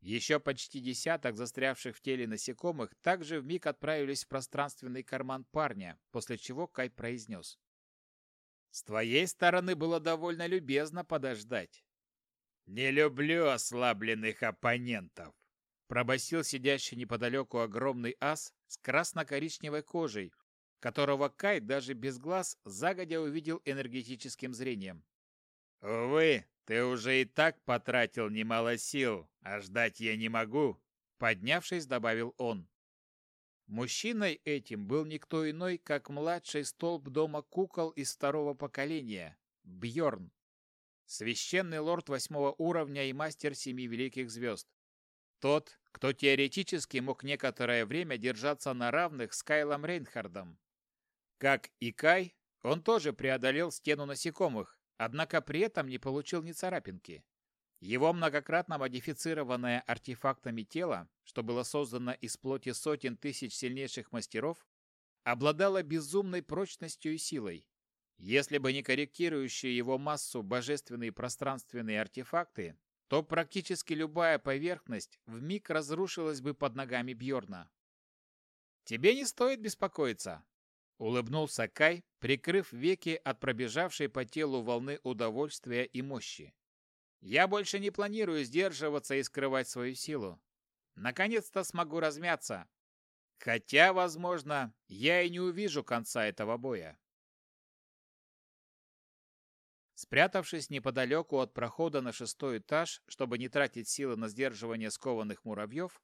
Еще почти десяток застрявших в теле насекомых также вмиг отправились в пространственный карман парня, после чего Кай произнес. «С твоей стороны было довольно любезно подождать». «Не люблю ослабленных оппонентов», — пробасил сидящий неподалеку огромный ас с красно-коричневой кожей, которого Кай даже без глаз загодя увидел энергетическим зрением. «Увы, ты уже и так потратил немало сил, а ждать я не могу», — поднявшись, добавил он. Мужчиной этим был никто иной, как младший столб дома кукол из второго поколения, Бьорн, священный лорд восьмого уровня и мастер семи великих звезд. Тот, кто теоретически мог некоторое время держаться на равных с Кайлом Рейнхардом. Как и Кай, он тоже преодолел стену насекомых, однако при этом не получил ни царапинки. Его многократно модифицированное артефактами тело, что было создано из плоти сотен тысяч сильнейших мастеров, обладало безумной прочностью и силой. Если бы не корректирующие его массу божественные пространственные артефакты, то практически любая поверхность вмиг разрушилась бы под ногами Бьорна. «Тебе не стоит беспокоиться», Улыбнулся Кай, прикрыв веки от пробежавшей по телу волны удовольствия и мощи. «Я больше не планирую сдерживаться и скрывать свою силу. Наконец-то смогу размяться. Хотя, возможно, я и не увижу конца этого боя». Спрятавшись неподалеку от прохода на шестой этаж, чтобы не тратить силы на сдерживание скованных муравьев,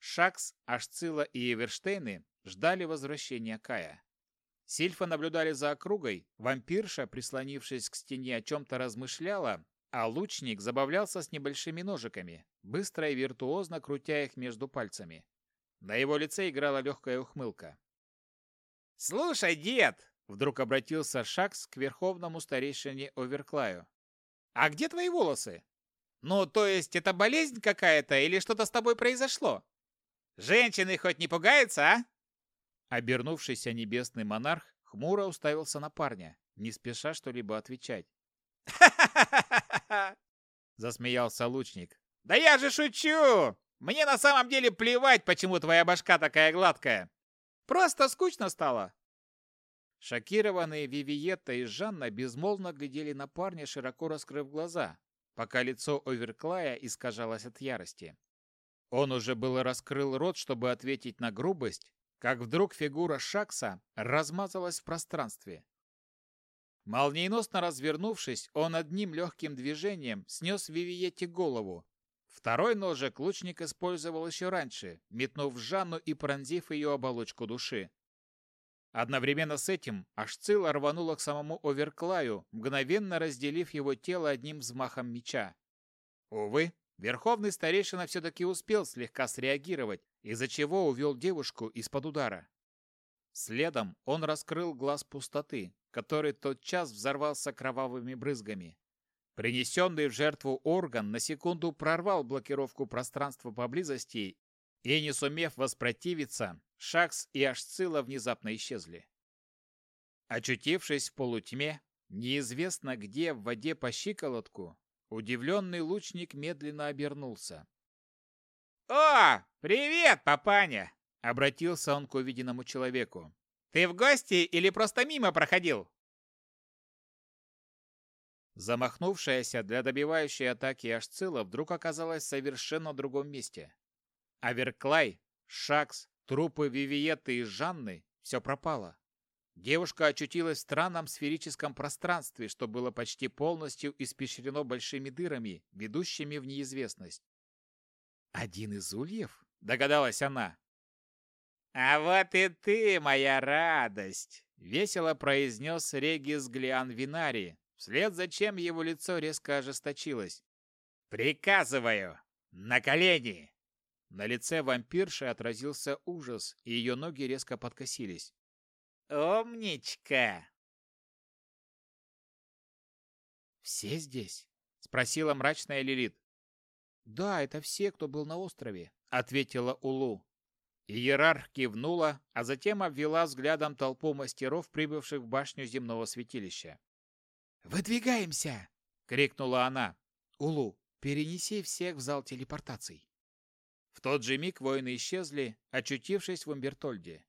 Шакс, Ашцила и Эверштейны ждали возвращения Кая. Сильфы наблюдали за округой, вампирша, прислонившись к стене, о чем-то размышляла, а лучник забавлялся с небольшими ножиками, быстро и виртуозно крутя их между пальцами. На его лице играла легкая ухмылка. «Слушай, дед!» — вдруг обратился Шакс к верховному старейшине Оверклаю. «А где твои волосы? Ну, то есть, это болезнь какая-то или что-то с тобой произошло? Женщины хоть не пугаются, а?» Обернувшийся небесный монарх хмуро уставился на парня, не спеша что-либо отвечать. Засмеялся лучник. «Да я же шучу! Мне на самом деле плевать, почему твоя башка такая гладкая. Просто скучно стало!» Шокированные Вивиетта и Жанна безмолвно глядели на парня, широко раскрыв глаза. пока лицо Оверклая искажалось от ярости. Он уже было раскрыл рот, чтобы ответить на грубость, как вдруг фигура Шакса размазалась в пространстве. Молниеносно развернувшись, он одним легким движением снес Вивиете голову. Второй ножик лучник использовал еще раньше, метнув Жанну и пронзив ее оболочку души. Одновременно с этим Ашцила рванула к самому Оверклаю, мгновенно разделив его тело одним взмахом меча. Увы, верховный старейшина все-таки успел слегка среагировать, из-за чего увел девушку из-под удара. Следом он раскрыл глаз пустоты, который тотчас взорвался кровавыми брызгами. Принесенный в жертву орган на секунду прорвал блокировку пространства поблизости и, не сумев воспротивиться, Шакс и Ашцила внезапно исчезли. Очутившись в полутьме, неизвестно где в воде по щиколотку, удивленный лучник медленно обернулся. «О, привет, папаня!» — обратился он к увиденному человеку. «Ты в гости или просто мимо проходил?» Замахнувшаяся для добивающей атаки Ашцила вдруг оказалась в совершенно другом месте. Аверклай, Шакс, Трупы Вивиетты и Жанны все пропало. Девушка очутилась в странном сферическом пространстве, что было почти полностью испещрено большими дырами, ведущими в неизвестность. «Один из ульев?» — догадалась она. «А вот и ты, моя радость!» — весело произнес Регис Глиан Винари, вслед за чем его лицо резко ожесточилось. «Приказываю! На колени!» На лице вампирши отразился ужас, и ее ноги резко подкосились. «Умничка!» «Все здесь?» — спросила мрачная Лилит. «Да, это все, кто был на острове», — ответила Улу. Иерарх кивнула, а затем обвела взглядом толпу мастеров, прибывших в башню земного святилища. «Выдвигаемся!» — крикнула она. «Улу, перенеси всех в зал телепортаций». В тот же миг воины исчезли, очутившись в Умбертольде.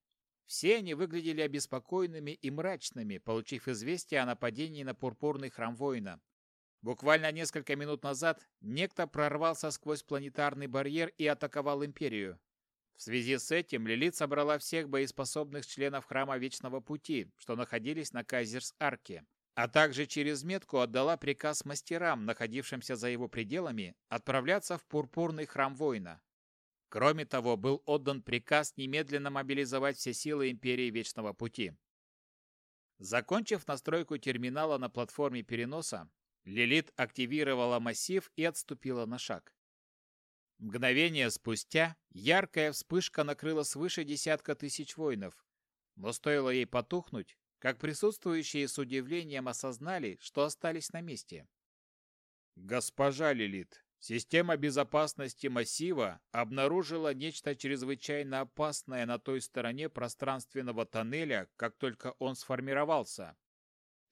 Все они выглядели обеспокоенными и мрачными, получив известие о нападении на пурпурный храм воина. Буквально несколько минут назад некто прорвался сквозь планетарный барьер и атаковал Империю. В связи с этим Лилит собрала всех боеспособных членов Храма Вечного Пути, что находились на Кайзерс-Арке, а также через метку отдала приказ мастерам, находившимся за его пределами, отправляться в Пурпурный Храм Воина. Кроме того, был отдан приказ немедленно мобилизовать все силы Империи Вечного Пути. Закончив настройку терминала на платформе переноса, Лилит активировала массив и отступила на шаг. Мгновение спустя яркая вспышка накрыла свыше десятка тысяч воинов, но стоило ей потухнуть, как присутствующие с удивлением осознали, что остались на месте. «Госпожа Лилит, Система безопасности массива обнаружила нечто чрезвычайно опасное на той стороне пространственного тоннеля, как только он сформировался.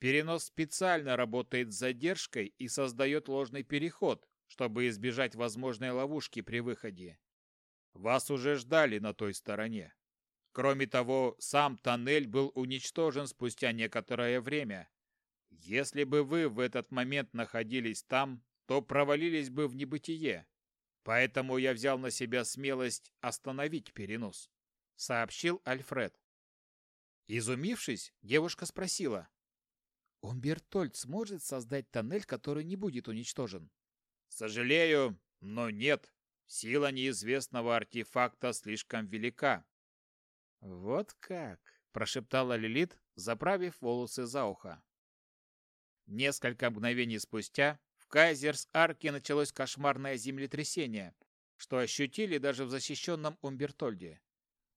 Перенос специально работает с задержкой и создает ложный переход, чтобы избежать возможной ловушки при выходе. Вас уже ждали на той стороне. Кроме того, сам тоннель был уничтожен спустя некоторое время. Если бы вы в этот момент находились там, то провалились бы в небытие. Поэтому я взял на себя смелость остановить перенос», — сообщил Альфред. Изумившись, девушка спросила. «Умбертольд сможет создать тоннель, который не будет уничтожен?» «Сожалею, но нет. Сила неизвестного артефакта слишком велика». «Вот как!» — прошептала Лилит, заправив волосы за ухо. Несколько мгновений спустя Кайзерс-Арке началось кошмарное землетрясение, что ощутили даже в защищенном Умбертольде.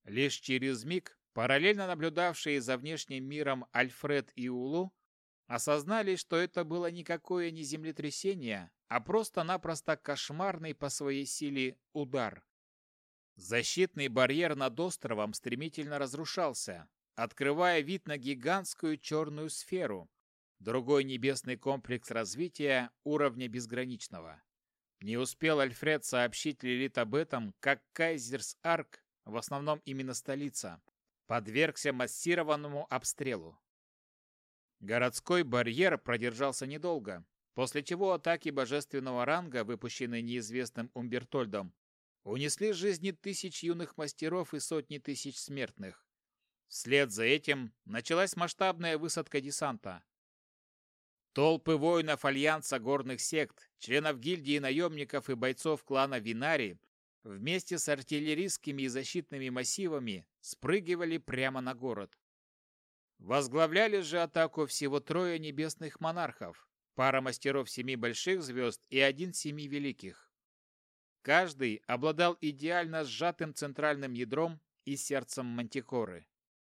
Лишь через миг параллельно наблюдавшие за внешним миром Альфред и Улу осознали, что это было никакое не землетрясение, а просто-напросто кошмарный по своей силе удар. Защитный барьер над островом стремительно разрушался, открывая вид на гигантскую черную сферу, Другой небесный комплекс развития уровня безграничного. Не успел Альфред сообщить Лилит об этом, как Кайзерс-Арк, в основном именно столица, подвергся массированному обстрелу. Городской барьер продержался недолго, после чего атаки божественного ранга, выпущенные неизвестным Умбертольдом, унесли жизни тысяч юных мастеров и сотни тысяч смертных. Вслед за этим началась масштабная высадка десанта. Толпы воинов Альянса горных сект, членов гильдии наемников и бойцов клана Винари вместе с артиллерийскими и защитными массивами спрыгивали прямо на город. Возглавляли же атаку всего трое небесных монархов, пара мастеров семи больших звезд и один семи великих. Каждый обладал идеально сжатым центральным ядром и сердцем мантикоры.